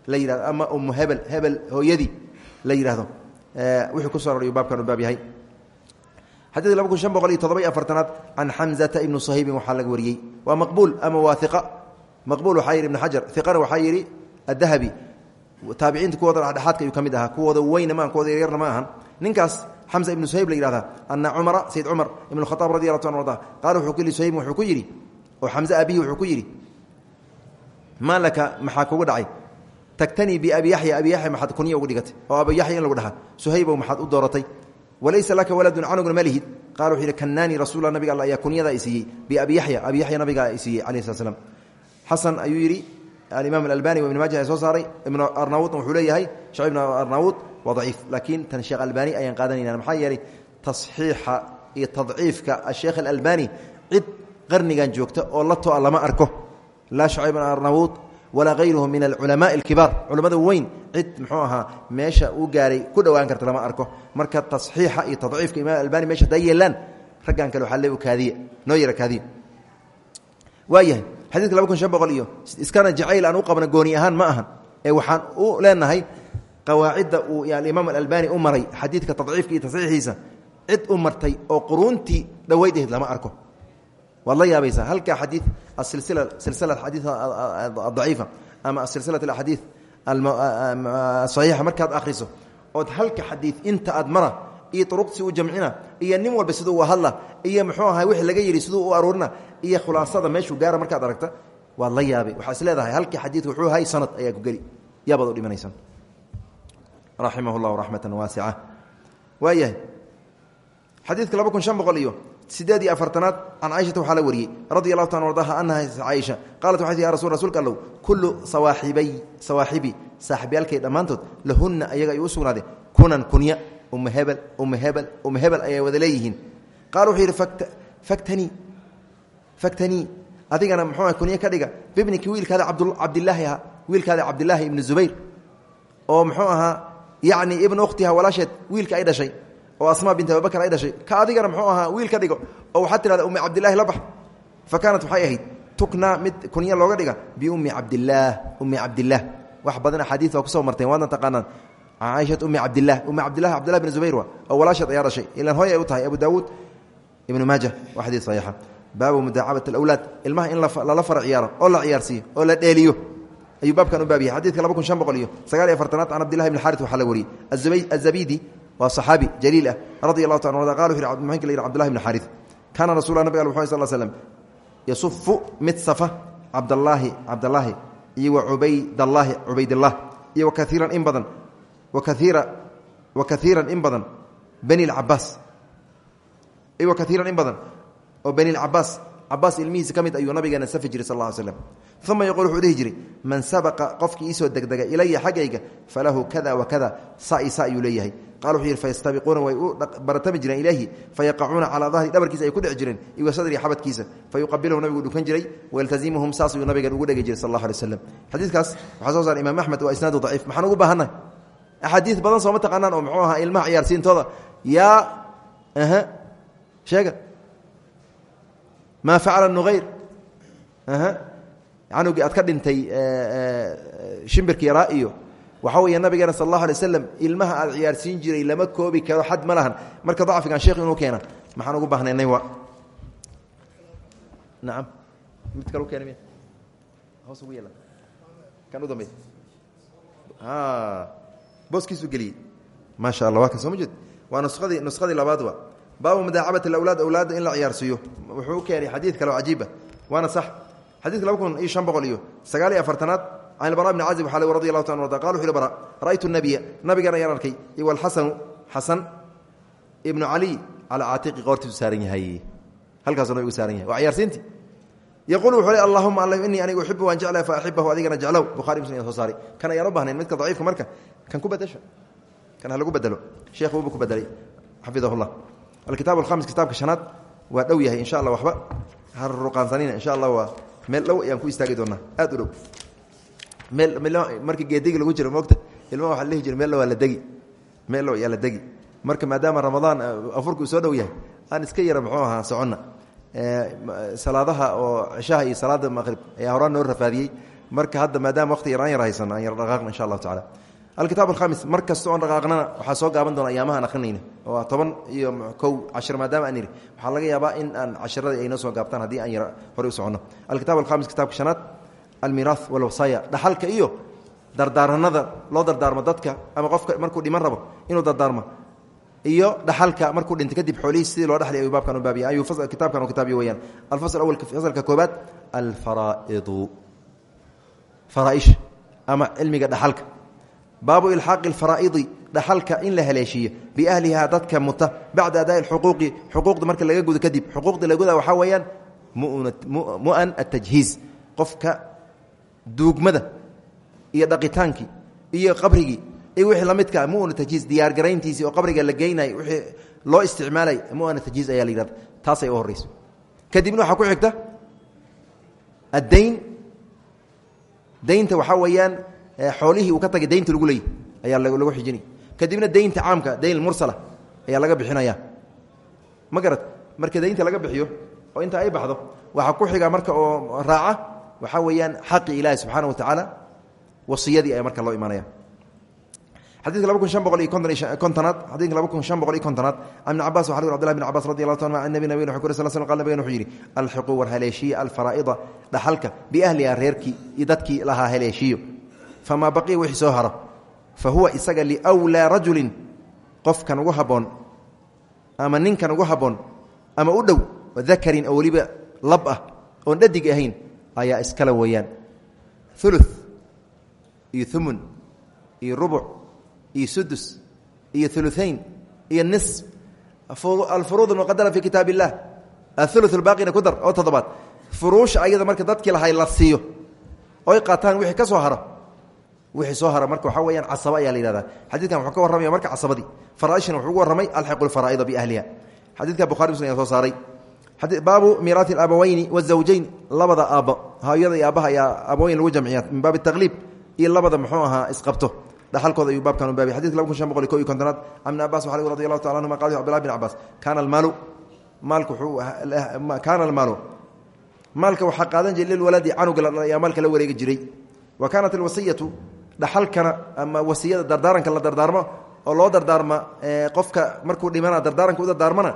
la yihahdo ama umu hebel hebel hooyadii la yidhahdo wuxuu ku so aroray baabkan u baab yahay xadid laba kun shan boqol iyo todoba iyo afartanaad can xamzata ibnu sahiibin waxaa laga wariyey. Waa maqbuul ama waa iqa maqbuul waxaa yidhi ibnu xajar iqana waxaa yidhi adahabi taabiciinta kuwooda dhexdhexaadka ayuu ka mid ahaa. Kuwooda weyna maahan kuwooda yaryarna ma ahan. Ninkaas xamza ibnu suhayb la yihahdaa ana cumara sayid cumar ibn khaaab radi allahu ta arda qaala wuxuu ku yihi suhayb wuxuu ku yidhi oo xamze aabihi wuxuu ku yidhi maa laka maxaa kugu dhacay? Tagtanii biabi yaxya abi yaxya maxaad kunya ugu dhigatay? Oo abi yaxya in lagu dhahaa. Suhaybow maxaad u dooratay walaysa laka waladun canugna ma lihid. Qala wuxuu yidhi kanaanii rasulla nabiga alla ayaa kunyada ay siiyey. Biabi yaxya abi yaxya nabiga ay siiyey alayh slat slam xasan ayuu yidhi alimaam alalbani wa ibn maaja soo saaray. Ibnu arnaawudna wuxuu leeyahay shec ibn arnaawud waa daciif laakiin tan sheekh albani ayaan qaadanayna maxaa yeelay tasxiixa iyo tadciifka asheekh alalbani cid qarnigan joogta oo la toa lama arko. Laa shec ibn arnaawud walaa hayruhu min alculamaai alkibaar. Culamada weyn cid muxuu ahaa meesha uu gaaray ku dhowaan karta lama arko. Marka tasxiixa iyo tadciifka imaam albani meesha hadaa yeelaan raggan kale waxaa le kaadiye noo yara kaadiye. Waayahay xadidka laba kun shan boqol iyo iskana jacayl aan u qabna gooni ahaan ma ahan. Ee waxaan u leenahay qawaacidda uu alimaam alalbani u maray xadiidka tadciifka iyo waad la yaabaysaa halka xadii silsila xadii adaciifa ama silsila axadii saxiixa markaad akhriso ood halka xadii inta aad mara iyo uruqsi u jamcina iyo nin walba siduu u hadla iyo muxuu ahay wixii laga yidhi siduu u aruurina iyo khulaasada meeshuu gaara markaad aragta waad la yaabay. Waxaa is leedahay halkii xadiidku wuxuu ahay sanad ayaa ku geli. Yaabaad u dhimanaysan. Raximah llahu raxmatan waasica waayahay xadiidka laba kun shan boqol iyo sideed iyo afartanaad can caiشhata waxaa la wariyey radi allahu ta ardaha anaha caiشha qaalat waxay ti ya rasul rsulka allow kullu sawaaibay sawaaxibi saaxibyaalkay dhammaantood lahunna ayaga ay u sugnaadeen kunan kunya uma hebel uma hebel uma hebel ayay wada leeyihiin. Qaala wuxuu yidhi faktanii faktanii adigana muxuu kunya ka dhiga bibniki wiilkaada cabdilaahi ahaa wiilkaada cabdilaahi ibnu zubayr oo muxuu ahaa yacni ibnu ukhtiha walaasheed wiilka ay dhashay oo asmaa binti abubakar ay dhashay ka adigana muxuu ahaa? Wiil ka dhigo. Oo waxaad tirahda ummi cabdillahi la bax. Fa kaanat waxay ahayd. Tukna mid kunya looga dhiga. Biummi cabdillaah ummi cabdillaah wax badan axaadiis waa ku soo marteen waadna taqaanaan. Caaishat ummi cabdilah ummi cabdillahi cabdillah bn zubayr wa oo walaasheed ayaa dhashay. Ilan hooy ay u tahay abu daawuud ibnu maaja. Waa xadiis saxiixa baabu mudaacabat alawlaad. Ilmaha in lala fara ciyaaro oo la ciyaarsiiyo oo la dheeliyo. Ayuu baabkan u baab yahay xadidka laba kun shan boqol iyo sagaal iyo afartanaad can cabdillahi bn xarit waxaa la wariyey. Azabidi waa saxaabi jaliil ah radi allahu ta a yhi maxaanka la cbdillahi bn xarit kaana rasullah nabig al muxamed sal slm yasufu mid safa cabdallaahi cabdallaahi iyo wa cubaydallaahi cubaydallah iyo wa kaiiran in badan wa kaiira wa kaiiran in badan bani lcabaas iyo wa kaiiran in badan oo bani lcabaas cabaas ilmihiisa ka mid ayuu nabigeena safi jiray sal ly slam uma yaquul wuxuu dhihi jiray man sabaqa qofkii iisoo degdega ilaya xaggayga falahu kada wa kada saa i saa ayuu leeyahay fayastabiquuna way u baratami jireen ilaahi fayaqacuuna calaa dahri dhabarkiisa ay ku dhici jireen iwa sadri xabadkiisa fayuqabilahu nabigu dhukan jiray wayaltazimuhum saas ayuu nabigan ugu dhegi jiray sal allah alay waslam xadiidkaas waxaa soo saara imaam axmed waa isnaadu daciif maxaan ugu baahannahay axaadiis badan sooma taqaanaan oo muxuu ahaa ilmaha ciyaarsiintooda yaa aha sheega maa facala nuayr canugii aad ka dhintay shimbirka yaraa iyo waxaa weya nabigeena sal allahu alay waslam ilmaha aad ciyaarsiin jiray lama koobi karo xad ma lahan. Marka dacfigan sheekh inuu keena maxaan ugu baahnaynay wa? Naam. Mid kal keena miya? Hoos ugu yeela kan u dambey booskiisu geliyey maasha allah waa kan soo ma jeed waa nuskadii nuskadii labaad wa? Baabu mudaacabat alawlaad awlaadda in la ciyaarsiiyo. Wuxuu u keenay xadiid kale oo cajiiba waana sax. Xadidka laba kun iyo shan boqol iyo sagaal iyo afartanaad can bara bni cazib waxaa radi allahu ta arda qala wuxu uhi bara ra'aytu nabiya nabigan ayaan arkay iyo alxasanu xasan ibnu cali calaa caatiqi qoortiisu saaran yahay halkaasuu nabigu saaran yahay waa ciyaarsiintii yaquul wuxuu le allahuma alla inii aniga uxibu waan jeclaha fa axibahu adigana jeclow bukhari muslim ayaa soo saaray kan ayaan u bahnayn midka daciifka marka kan ku bedesha kan ha lagu bedelo sheekh wuubu ku bedelay xafidahu llah alkitaab alhamis kitaabka shanaad waa dhow yahay insha allah waxba ha ruqaansanina insha allah waa meel dhow ayaan ku istaagi doonaa aad u dhow meel marka geedigi lagu jiro moogta ilmaha waa dhihi jira meel dhow aa la degi. Marka maadaama ramadaan afurka uu soo dhow yahay aan iska yara muxuu ahaa soconna. Salaadaha oo cishaha iyo salaada maqrib ayaa horaan noo rafaadiyey. Marka hadda maadaama waqti yar aan yar haysan aan yar dhaqaaqna insha allahu tacala alkitaab alhamis mar kasta oon dhaqaaqnana waxaa soo gaaban doona ayaamahaan akrinayna oo toban iyo kow cashir maadaama aan yidhi waxaa laga yaabaa in aan cashiradii ay noo soo gaabtaan haddii aan yar horey u soconno. Alkitab alhamis kitaabka shanaad almiiraah walwasaaya dhaxalka iyo dardaaranada loo dardaarmo dadka ama qofka markuu dhiman rabo inuu dardaarmo iyo dhaxalka markuu dhinta kadib xoolihiis loo dhexlay ayuu baabkan u baabiya ayuu kitaabkan u kitaabiyo weyaan alfasl awal fasalka koobaad alfaraa'idu faraa'ish ama cilmiga dhaxalka. Baabu ilxaaqi alfaraa'idi dhaxalka in la haleeshiiyo. Biahlihaa dadka muta bacda adaa'i xuquuqi xuquuqda marka laga gudo kadib. Xuquuqda la guda waxaa weeyaan mu'an atajhiiz qofka duugmada iyo dhaqitaankii iyo qabrigii iyo wixii la midka mu'an tajhiiz diyaargarayntiisii oo qabriga la geynay wixii loo isticmaalay mu'an tajhiiz ayaa la yidhahda. Taasay u horreyso kadibna waxaa ku xigta addayn. Daynta waxaa weeyaan xoolihii uu ka tagay daynta lagu leeyay ayaa lagu xijinay kadibna daynta caamka dayn mursala ayaa laga bixinaya ma garad marka daynta laga bixiyo oo inta ay baxdo waxaa ku xiga marka oo raaca waxaa weeyaan xaqi ilaahi subxaana wa tacaala wasiyadii ayaa marka loo imaanaya. Xadidka laba kun shan boqol iyo konton iyo kontonaad xadidka laba kun shan boqol iyo kontonaad can ibn cabas waxa abdillah bn cabas radi allahu ta an nabi nabig ku sal sl qal nabigan wuxuu yidhi alxiquu war haleeshiya alfaraa'ida dhaxalka biahliha reerkii iyo dadkii lahaa haleeshiyo famaa baqiya wixii soo haro fa huwa isaga liwlaa rajulin qofkan ugu habboon ama ninkan ugu habboon ama u dhow dakarin oo weliba lab ah oon dhadig ahayn ayaa iskala weeyaan. Ulu iyo umun iyo rubuc iyo sudus iyo uluain iyo nis alfuruud muqadara fi kitaab illah aulu baaqina ku dar oo toddobaad. Furuusha ayada marka dadkii lahay la siiyo. Oy qaataan wixii ka soo haro wixii soo hara marka waxaa weyaan casaba ayaa la yihahda wuxuu ka warramaya marka casabadii. Faraaishina wuxuu ugu warramay alxiqu lfaraa'ida biahliha xadidka bukhari muslim soo saaray baabu miiraati alabaweyni wazawjayn labada aabbo hooyada iyo aabbaha ayaa lagu jamciya min baabi taqliib iyo labada muxuu ahaa isqabto. Dhaxalkooda ayuu baabkan u baabay xadidka laba kun shan boqol iyo ko iyo kontonaad can ibni cabas waxa radi allahu taala anhuma qal cbdillahi bin cabbaas kaana almaalu maalka wuxuu kaana almaalu maalka waxaa qaadan jiray lilwaladi canuga la dhalay ayaa maalka la wareegi jiray. Wa kaanat alwasiyatu dhaxalkana ama wasiyada dardaaranka la dardaarmo oo loo dardaarma qofka markuu dhimana dardaaranka u dardaarmana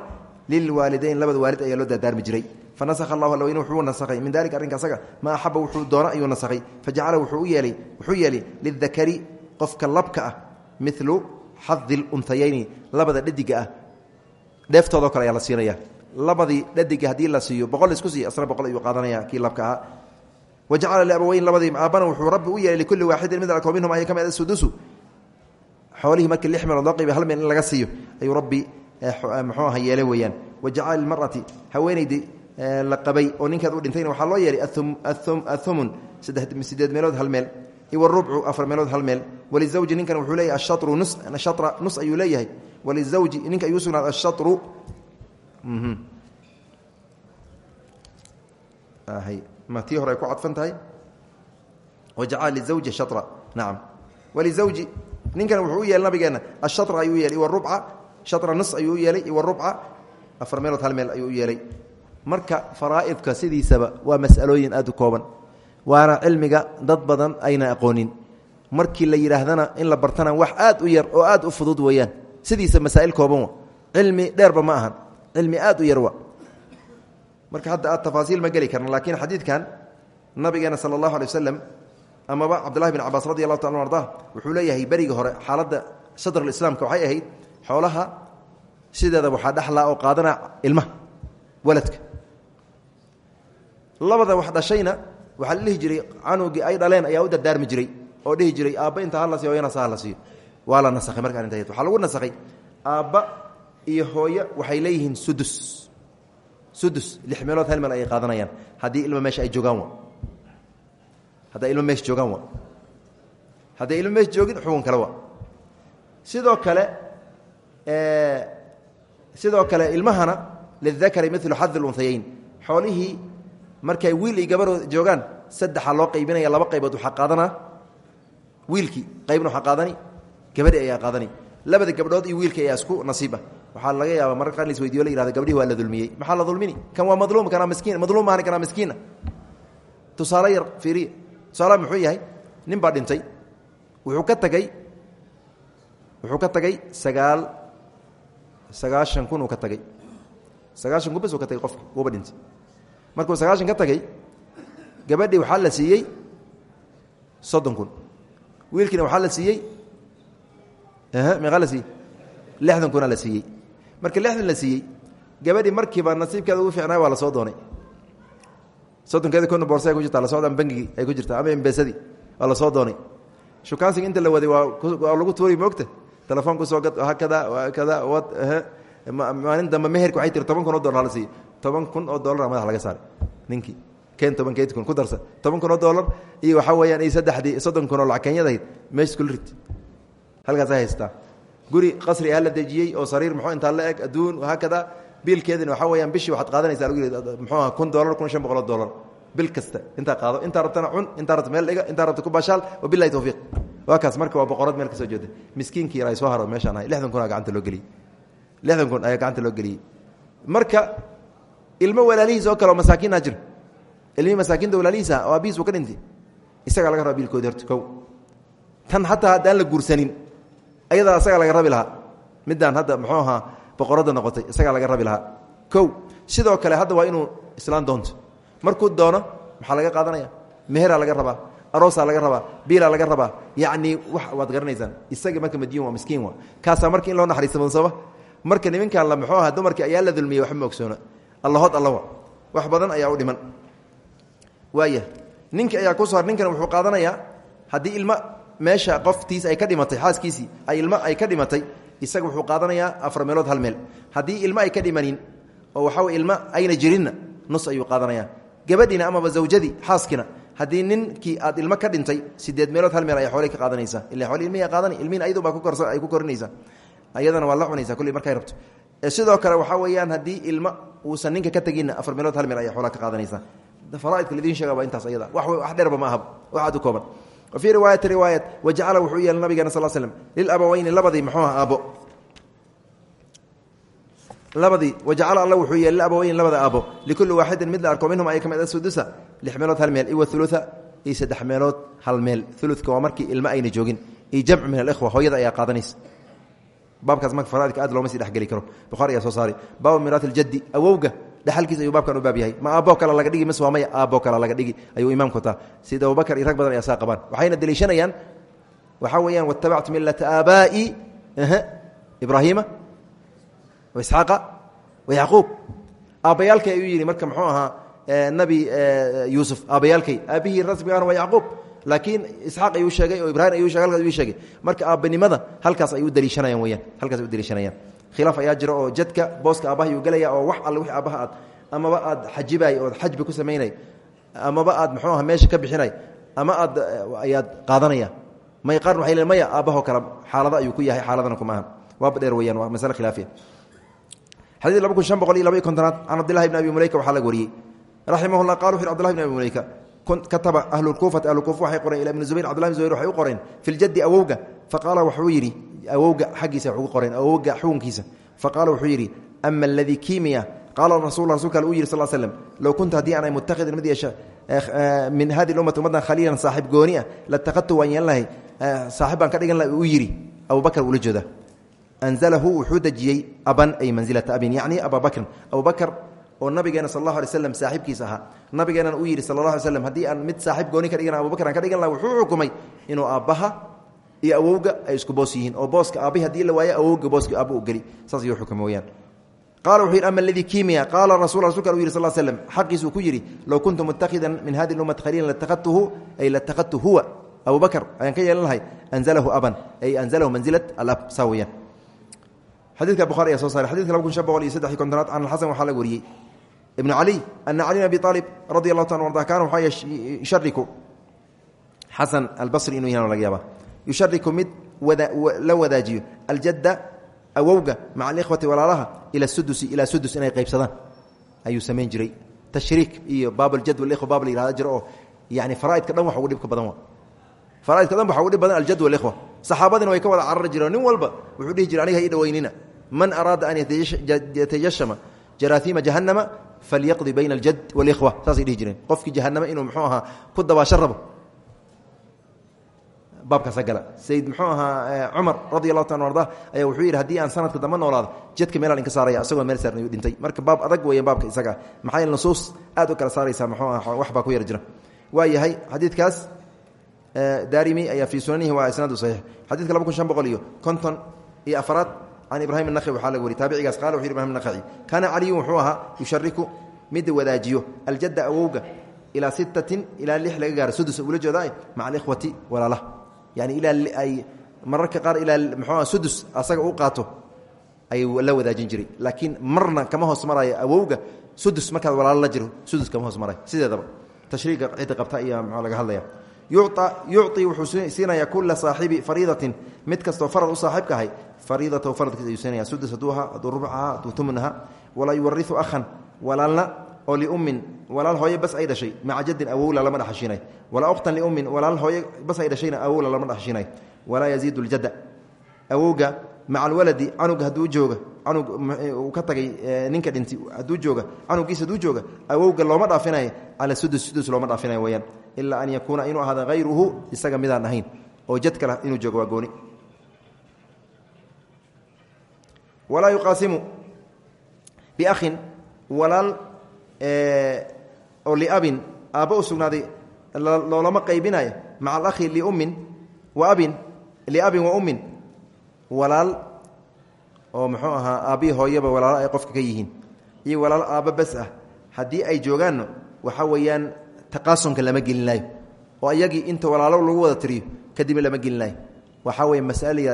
lilwaalidayn labada waalid ayaa loo dardaarmi jiray fanasakha allahu alweyne wuxuu nasakhay min dalika arrinka asaga maa axaba wuxuu doona ayuu nasakhay fajacala wuxuu yeelay lidakari qofka labka ah milu xadi luntayayni labada dhadiga ah dheeftoodo kale ayaa la siinaya labadii dhadiga haddii la siiyo boqol isku siiy asna boqol ayuu qaadanaya kii labka ahaa wajacala liabaweyn labadii aabbana wuxuu rabbi u yeelay likulli waaxidin mid alko minhum aya ka mid sudusu xoolihii markii lix meelood loo qayba hal meel in laga siiyo ayuu muxuu aha yeelay weeyaan. Wajacala lilmar'ati haweenaydii la qabay oo ninkeed u dhintayna waxaa loo yeelay athumun sideed meelood hal meel. Iwarubcu afar meelood hal meel. Walizawji ninkan wuxuu leeyahay ashatru nus shatra nus ayuu leeyahay. Walizawji ninka ayuu sugnaad ashatru ma tii hore ay ku cadfan tahay? Wajacala lizawji shatra nacam walizawji ninkan wuxuu u yeelay nabigeena ashatra ayuu yeelay. Iwarubca shatra nus ayuu u yeelay iwarubca afar meelood hal meel ayuu yeelay. Marka faraa'idka sidiisaba waa mas'alooyin aad u kooban. Waana cilmiga dad badan ayna aqoonin. Markii la yidhaahdana in la bartana wax aad u yar oo aad u fudud weeyaan sidiisa masaa'il kooban wa. Cilmi dheerba ma ahan. Cilmi aad u yar marka hadda aad tafaasiil ma geli karna laakiin xadiidkan nabigeena sala allahu alay wasalam amaba cabdullahi bin cabaas radi allahu taala arda wuxuu leeyahay berigi hore xaaladda sadrulislaamka waxay ahayd xoolaha sideeda waxaa dhexlaa oo qaadana ilmaha waladka. Labada wax dhashayna waxaa la dhihi jiray ay dhaleen ayaa u dardaarmi jiray oo dhihi jiray aabba inta hala siiyo hooyana sa hala siiyo. Waa la nasakhay marka arrinta waxaa lagu nasakhay. Aabba iyo hooyo waxay leeyihiin sudus. Sudus lix meelood hal meel qaadanayaan. Haddii ilma meesha ay joogaan wa hadday ilmo meesha joogaan wa hadday ilmo meesha joogin xugun kale wa sidoo kale sidoo kale ilmahana lidakari milu xadi lunhayayn xoolihii markay wiil iyo gabaroo joogaan saddexaa loo qaybinaya laba qaybood waxaa qaadanaa wiilkii qaybna waxaa qaadani gabadhi ayaa qaadani. Labada gabdhood iyo wiilkii ayaa isku nasiiba. Waxaa laga yaaba marka qaar laisweydiyo la yihahdo gabdhihi waa la dulmiyey. Maxaa la dulmini? Kan waa madluum kanaa miskiin madluum maani kanaa miskiina tusaale yar fiiriya tusaalaha muxuu yahay? Nin baa dhintay. Wuxuu ka tagay wuxuu ka tagay sagaal sagaashan kun uu ka tagay. Sagaashan kun bes uu ka tagay qofka wuuba dhintay markuu sagaashan ka tagay gabadhii waxaa la siiyey soddon kun. Wiilkiina waxaa la siiyey meeqaa la siiyey? Lixdan kuna la siiyey. Marka lixdan la siiyey gabadhii markiiba nasiibkeeda ugu fiicnaa waa la soo doonay. Soddonkeeda kuna boorsa ay ku jirta la socdaan bangigii ay ku jirta ama embesadii waa la soo doonay. Shukaansiga inta la waday waa lagu tuuri moogta telefoon ku soo gad hakada kada wad maalin dambe meherka waxay tiri toban kun oo dollar hala siiyo toban kun oo dollar madax laga saaray. Ninkii keen tobankeed kun ku darsa. Toban kun oo dollar iyo waxaa weeyaan iyo saddexdii soddon kun oo lacag kenyadahayd meesha iskula rid halkaasay haystaa. Guri qasri ah la dejiyey oo sariir muxuu intaa la eg adduun hakada biilkeedina waxaa weeyaan bishii waxaad qaadanaysaa muxuu aha kun dollar kun shan boqol oo dollar. Bil kasta. Intaa qaado. Intaa rabtana cun intaa rabta meel dhiga intaa rabta ku baashaal wabilahi tawfiiq waa kaas marka waa boqorad meel ka soo jeeda miskiinkii yar ay soo haro meeshaan ahay. Lixdan kun aa gacanta loo geliyey lixdan kun ayaa gacanta loo geliyey marka ilmo walaalihiis oo kale oo masaakiinaa jira. Ilmihii masaakiinta walaalihiisa oo abihiis uu ka dhintay. Laga raba biilkoodi horta kow. Tan xataa haddaan la guursanin ayadaa isagaa laga rabi lahaa. Hadda muxuu ahaa boqoradda noqotay isagaa laga rabi lahaa. Sidoo kale hadda waa inuu islaan doonto. Markuu doono maxaa laga qaadanaya? Meheraa laga rabaa aroosaa laga rabaa biilaa laga rabaa. Yacnii waad garanaysaan. Isaga marka waa miskiin waa. Kaasaa marka loo naxariista munsaba marka niminkan la muxuu aha dumarkii ayaa la dulmiyey waxba ma allahood allawa wax badan ayaa u dhiman. Waaya ninki ayaa ku soo har ninkan wuxuu qaadanayaa haddii ilmo meesha qoftiis ay ka dhimatay xaaskiisii ay ilmo ay ka dhimatay isaga wuxuu qaadanayaa afar meelood hal meel. Haddii ilmo ay ka dhimanin oo waxaa wey ayna jirinna nus ayuu qaadanayaa gabadhiina amaba zawjadii xaaskina haddii ninkii aad ilmo ka dhintay sideed meelood hal meel ay xoolay ka qaadanaysaa. Ila xool ilmihi qaadani ilmihin ayadu baa ku korsan ay ku korinaysaa. Ayadana waa la cunaysaa kulli markay rabto. Sidoo kale waxaa weeyaan haddii ilmo uusan ninka ka teginna afar meelood hal meel ayay xoolaa ka qaadanaysaa. Faraaidka ladiin sheega waa intaas ayada. Wax dheerba ma ahaba wax aad kooban. Wa fii riwaayati riwaayat wajacala wuxuu yeelay nabigeena sal slm lilabaweyni labadii muxuu aha aabo labadii wajacala alla wuxuu yeelay liabaweyni labada aabo. Likulli waaxidin mid la arko minhum ay ka mid sudusa lix meelood hal meel iwa ulua iyo saddex meelood hal meel. Uludka waa markii ilmo ayna joogin iyo jamcu min alikhwa hooyada ayaa qaadanaysa. Baabkaas marka faraaidka aad looma sii dhexgeli karo. Bukhari ayaa soo saari baabu miraat aljaddi awowga dhexalkiisa ayuu baabkan u baab yahay. Ma aabbo kale laga dhigi mise waa maya aabbo kale laga dhigi ayuu imaamku wataa sida abubakar iyo rag badan ayaa saa qabaan. Waxayna deliishanayaan waxaa weeyaan watabactu millata aabaa'i ibraahiima wa isxaaqa wa yacquub. Aabbayaalkay ayuu yidhi marka muxuu ahaa nabi yuusuf. Aabbayaalkay aabbihii rasmigaana waa yacquub. Laakiin isxaaq ayuu sheegay oo ibrahim ayuu shegay halkaas ayuu sheegay. Marka aabbanimada halkaas ay u daliishanayaan weyaan halkaas ay u daliishanayaan. Khilaaf ayaa jira oo jadka booska aabbaha ayuu gelaya oo wax alle wix aabbaha aad amaba aad xajibay ood xajbi ku samaynay amaba aad muxuu aha meesha ka bixinay ama aad ayaad qaadanaya. May qaarn waxay leen maya aabbahoo kale xaalado ayuu ku yahay xaaladana kuma aha. Waaba dheer weyaan waa masale khilaafiya xadiid laba kun shan boqol iyo laba iyo kontonaad can cabdillahi bni abi muleyka waxaa laga wariyey. Raximah llah qala wuxu abdillahi bni abi muleyka kataba ahlukuufati ahlukuufa waxay qoreen ila ibni zubayr cbdillah bn zubayr waxay u qoreen fi ljaddi awowga. Faqaala wuxuu yidhi awowga xaggiisa wax ugu qoreen awowga xukunkiisa. Faqaala wuxuu yidhi ama aladii kiimiya? Qaala rasul rasulka ale uu yihi sal slm low kunta haddii aanay mutakidin mid yeesha min hadi ummati ummaddan khaliilan saaxib gooni ah latakadtu waan yeelan lahay saaxib baan ka dhigan laha uu yidhi. Abubakar ula jooda anzalahu wuxuu dejiyey aban ay mansilata abin yacni ababakrin abubakar oo nabigeena sal allahu alay slam saaxiibkiis ahaa nabigeenana uu yidhi sal allah alay slam haddii aan mid saaxiib gooni ka dhigan abubakar aan ka dhigan laha wuxuu xukumay inuu aabbaha iyo awowga ay isku boos yihiin oo booska aabbihi haddii la waayo awowga booska aabba u geli saas ayuu xukumay weyaan qala wuxuu yidhi ama aladii kiimiya qaala rasul rasulka u yidhi sal slm xaqiisuu ku yidhi low kuntu mutakhidan min hadi ummati khaliilan latakadtuhu ay latakadtu huwa abubakar ayaan ka yeelan lahay anzalahu aban ay anzalahu manzilat alab saa weyaan xadiidka bukhari ayaa soo saaray xadidka laba kun shan boqol iyo saddex iyo kontonaad can alxasan waxaa laga wariyey. Ibnu cali ana cali bn abi aalib radi allahu ta arda kaana waxaa yushariku xasan albasri inuu yahan laga yaaba yushariku mid la wadaajiyo aljadda awowga maca alikhwati walaalaha ila sudusi ilaa sudus inay qaybsadaan. Ayuu samayn jiray. Tashriik iyo baabaljad walikhwa baab la yihahda jiro oo yani faraaidka dhan wax ugu dhibka badan wa faraaidka dhan waxa ugu dhib badan aljad walikhwa saxaabadina way ka wada carari jireen nin walba wuxuu dhihi jira aniga ha ii dhaweynina man araada an yatajashama jaraahiima jahannama falyaqdi bayna aljad walikhwa saasay dhihi jireen qofkii jahanama inuu muxuu ahaa ku dabaasho rabo baabkaasa gala sayid muxuu ahaa cumar radi allahu ta arda ayaa wuxuu yidhi haddii aan sanadka dambe noolaado jadka meelaan inka saaraya isagoo meel saarnay u dhintay marka baab adag weeyaan baabka isaga maxaa yeele nusuus aad u kala saaraysaa muxuu aha wax baa ku yar jira waa yahay xadiidkaas daarimi ayaa fii sunanihi waa isnaadu saxiix xadidka laba kun shan boqol iyo konton iyo afaraad can ibrahim anaqi waxaa laga wariy taabicigaas qala wuxu ibrahim naqaci kaana caliyun wuxuu ahaa yushariku midda wadaajiyo aljadda awowga ilaa sittatin ilaa lix laga gaaro sudus ula jeeda maca alikhwati walaalaha yani ilaa ay mararka qaar ilaa muxuuah sudus asaga u qaato ayuu la wadaajin jiray laakiin marna kama hoos marayo awowga sudus markaad walaalo la jiro sudus kama hoos marayo sideedaba tashriiga cidda qabta iyo muxuu laga hadlaya yuci wuxuu siinayaa kula saaxibi fariidatin. Mid kastoo farad u saaxiibka ahay fariidatahu faradkiis ayuu siinaya sudus hadduu ahaa hadduu rubc ahaa hadduu tumun ahaa. Walaa yuwariu akhan walaalna oo liummin walaal hooye bas ay dhashay. Maca jadin awowla lama dhexashinay walaa ukhtan liummin walaal hooye bas ay dhashayna awowla lama dhexashinay walaa yaziidu ljadda. Awowga maca alwaladi canuga hadduu jooga canug uu ka tagay ninka dhinti hadduu jooga canugiisa hadduu jooga awowga looma dhaafinayo cala sudus sudus looma dhaafinayo weyaan ilaa an yakuuna inuu ahaada hayruhu isaga midaan ahayn. Oo jad kale inuu joogo waa gooni. Walaa yuqaasimu biakhin walaal oo liabin. Aabba u sugnaaday loolama qaybinayo. Maca alakhi liummin wa abin liabin wa ummin. Walaal oo muxuu ahaa aabbihi hooyaba walaalo ay qofka ka yihiin. Iyo walaal aabba bas ah. Haddii ay joogaanno waxaa weeyaan taqaasonka lama gelinaayo oo ayagii inta walaalo lagu wada tiriyo kadibna lama gelinaayo waxaa weye masale la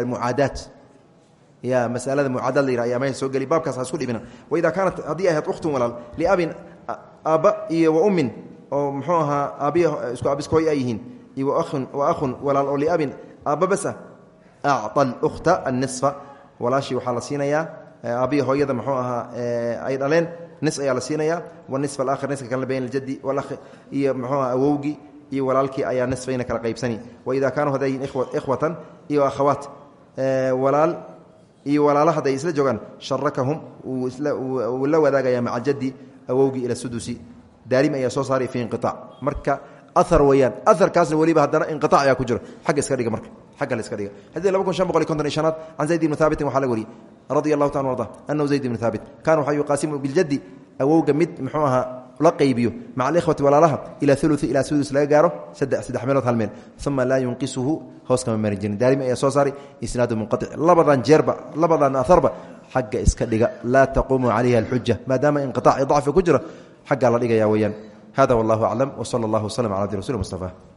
ya masalada mucaadaad la yihah ama soo geli baabkaas isku dhibina. Waidaa kaanat haddii ahayd ukhtun walaal liabin aabba iyo wa ummin oo muxuu ahaa aabiy isku aabiskoy ay yihiin iyo waahun wa ahun walaal oo liabin aabba bas ah acta alkhta annisfa. Walaashii waxaa la siinayaa aabbiya hooyada muxuu ahaa ay dhaleen nis ayaa la siinayaa wanisf alaakhir niska kalena bayn aljadi walakh iyo muxuu aha awowgii iyo walaalkii ayaa nisfayna kala qaybsani. Waidaa kaanuu hadday yihiin ikhwatan iyo akhawaat walaal iyo walaalo hadday isla joogaan sharakahum wuu la wadaagaya maca jaddi awowgii ila sudusi. Daarim ayaa soo saaray fi inqiaac marka ahar weyaan aharkaasna weliba haddana inqiaac ayaa ku jiro agga iska dhiga marka agga la iska dhiga. Xadii laba kun shan boqol iyo konton iyo shanaad can zayd ibni haabitin waxaa laga wariyey radia allahu taala arda anahu zayd ibni haabit kaana waxaa yuqaasimu biljaddi awowga mid muxuu ahaa la qaybiyo maca alikhwati walaalaha ilaa ului ilaa sudus laga gaaro saddex meelood hal meel. Uma laa yunqisuhu hoos kama mari jirin. Daarimi ayaa soo saaray isnaadu munqaic labadan jeerba labadan aharba xagga iska dhiga. Laa taquumu calayha alxuja maadaama inqiaac iyo dacfi ku jiro xaggaa la dhigaya weyaan hada wallahu aclam wsala allah wslm cala abdi rasul mustafa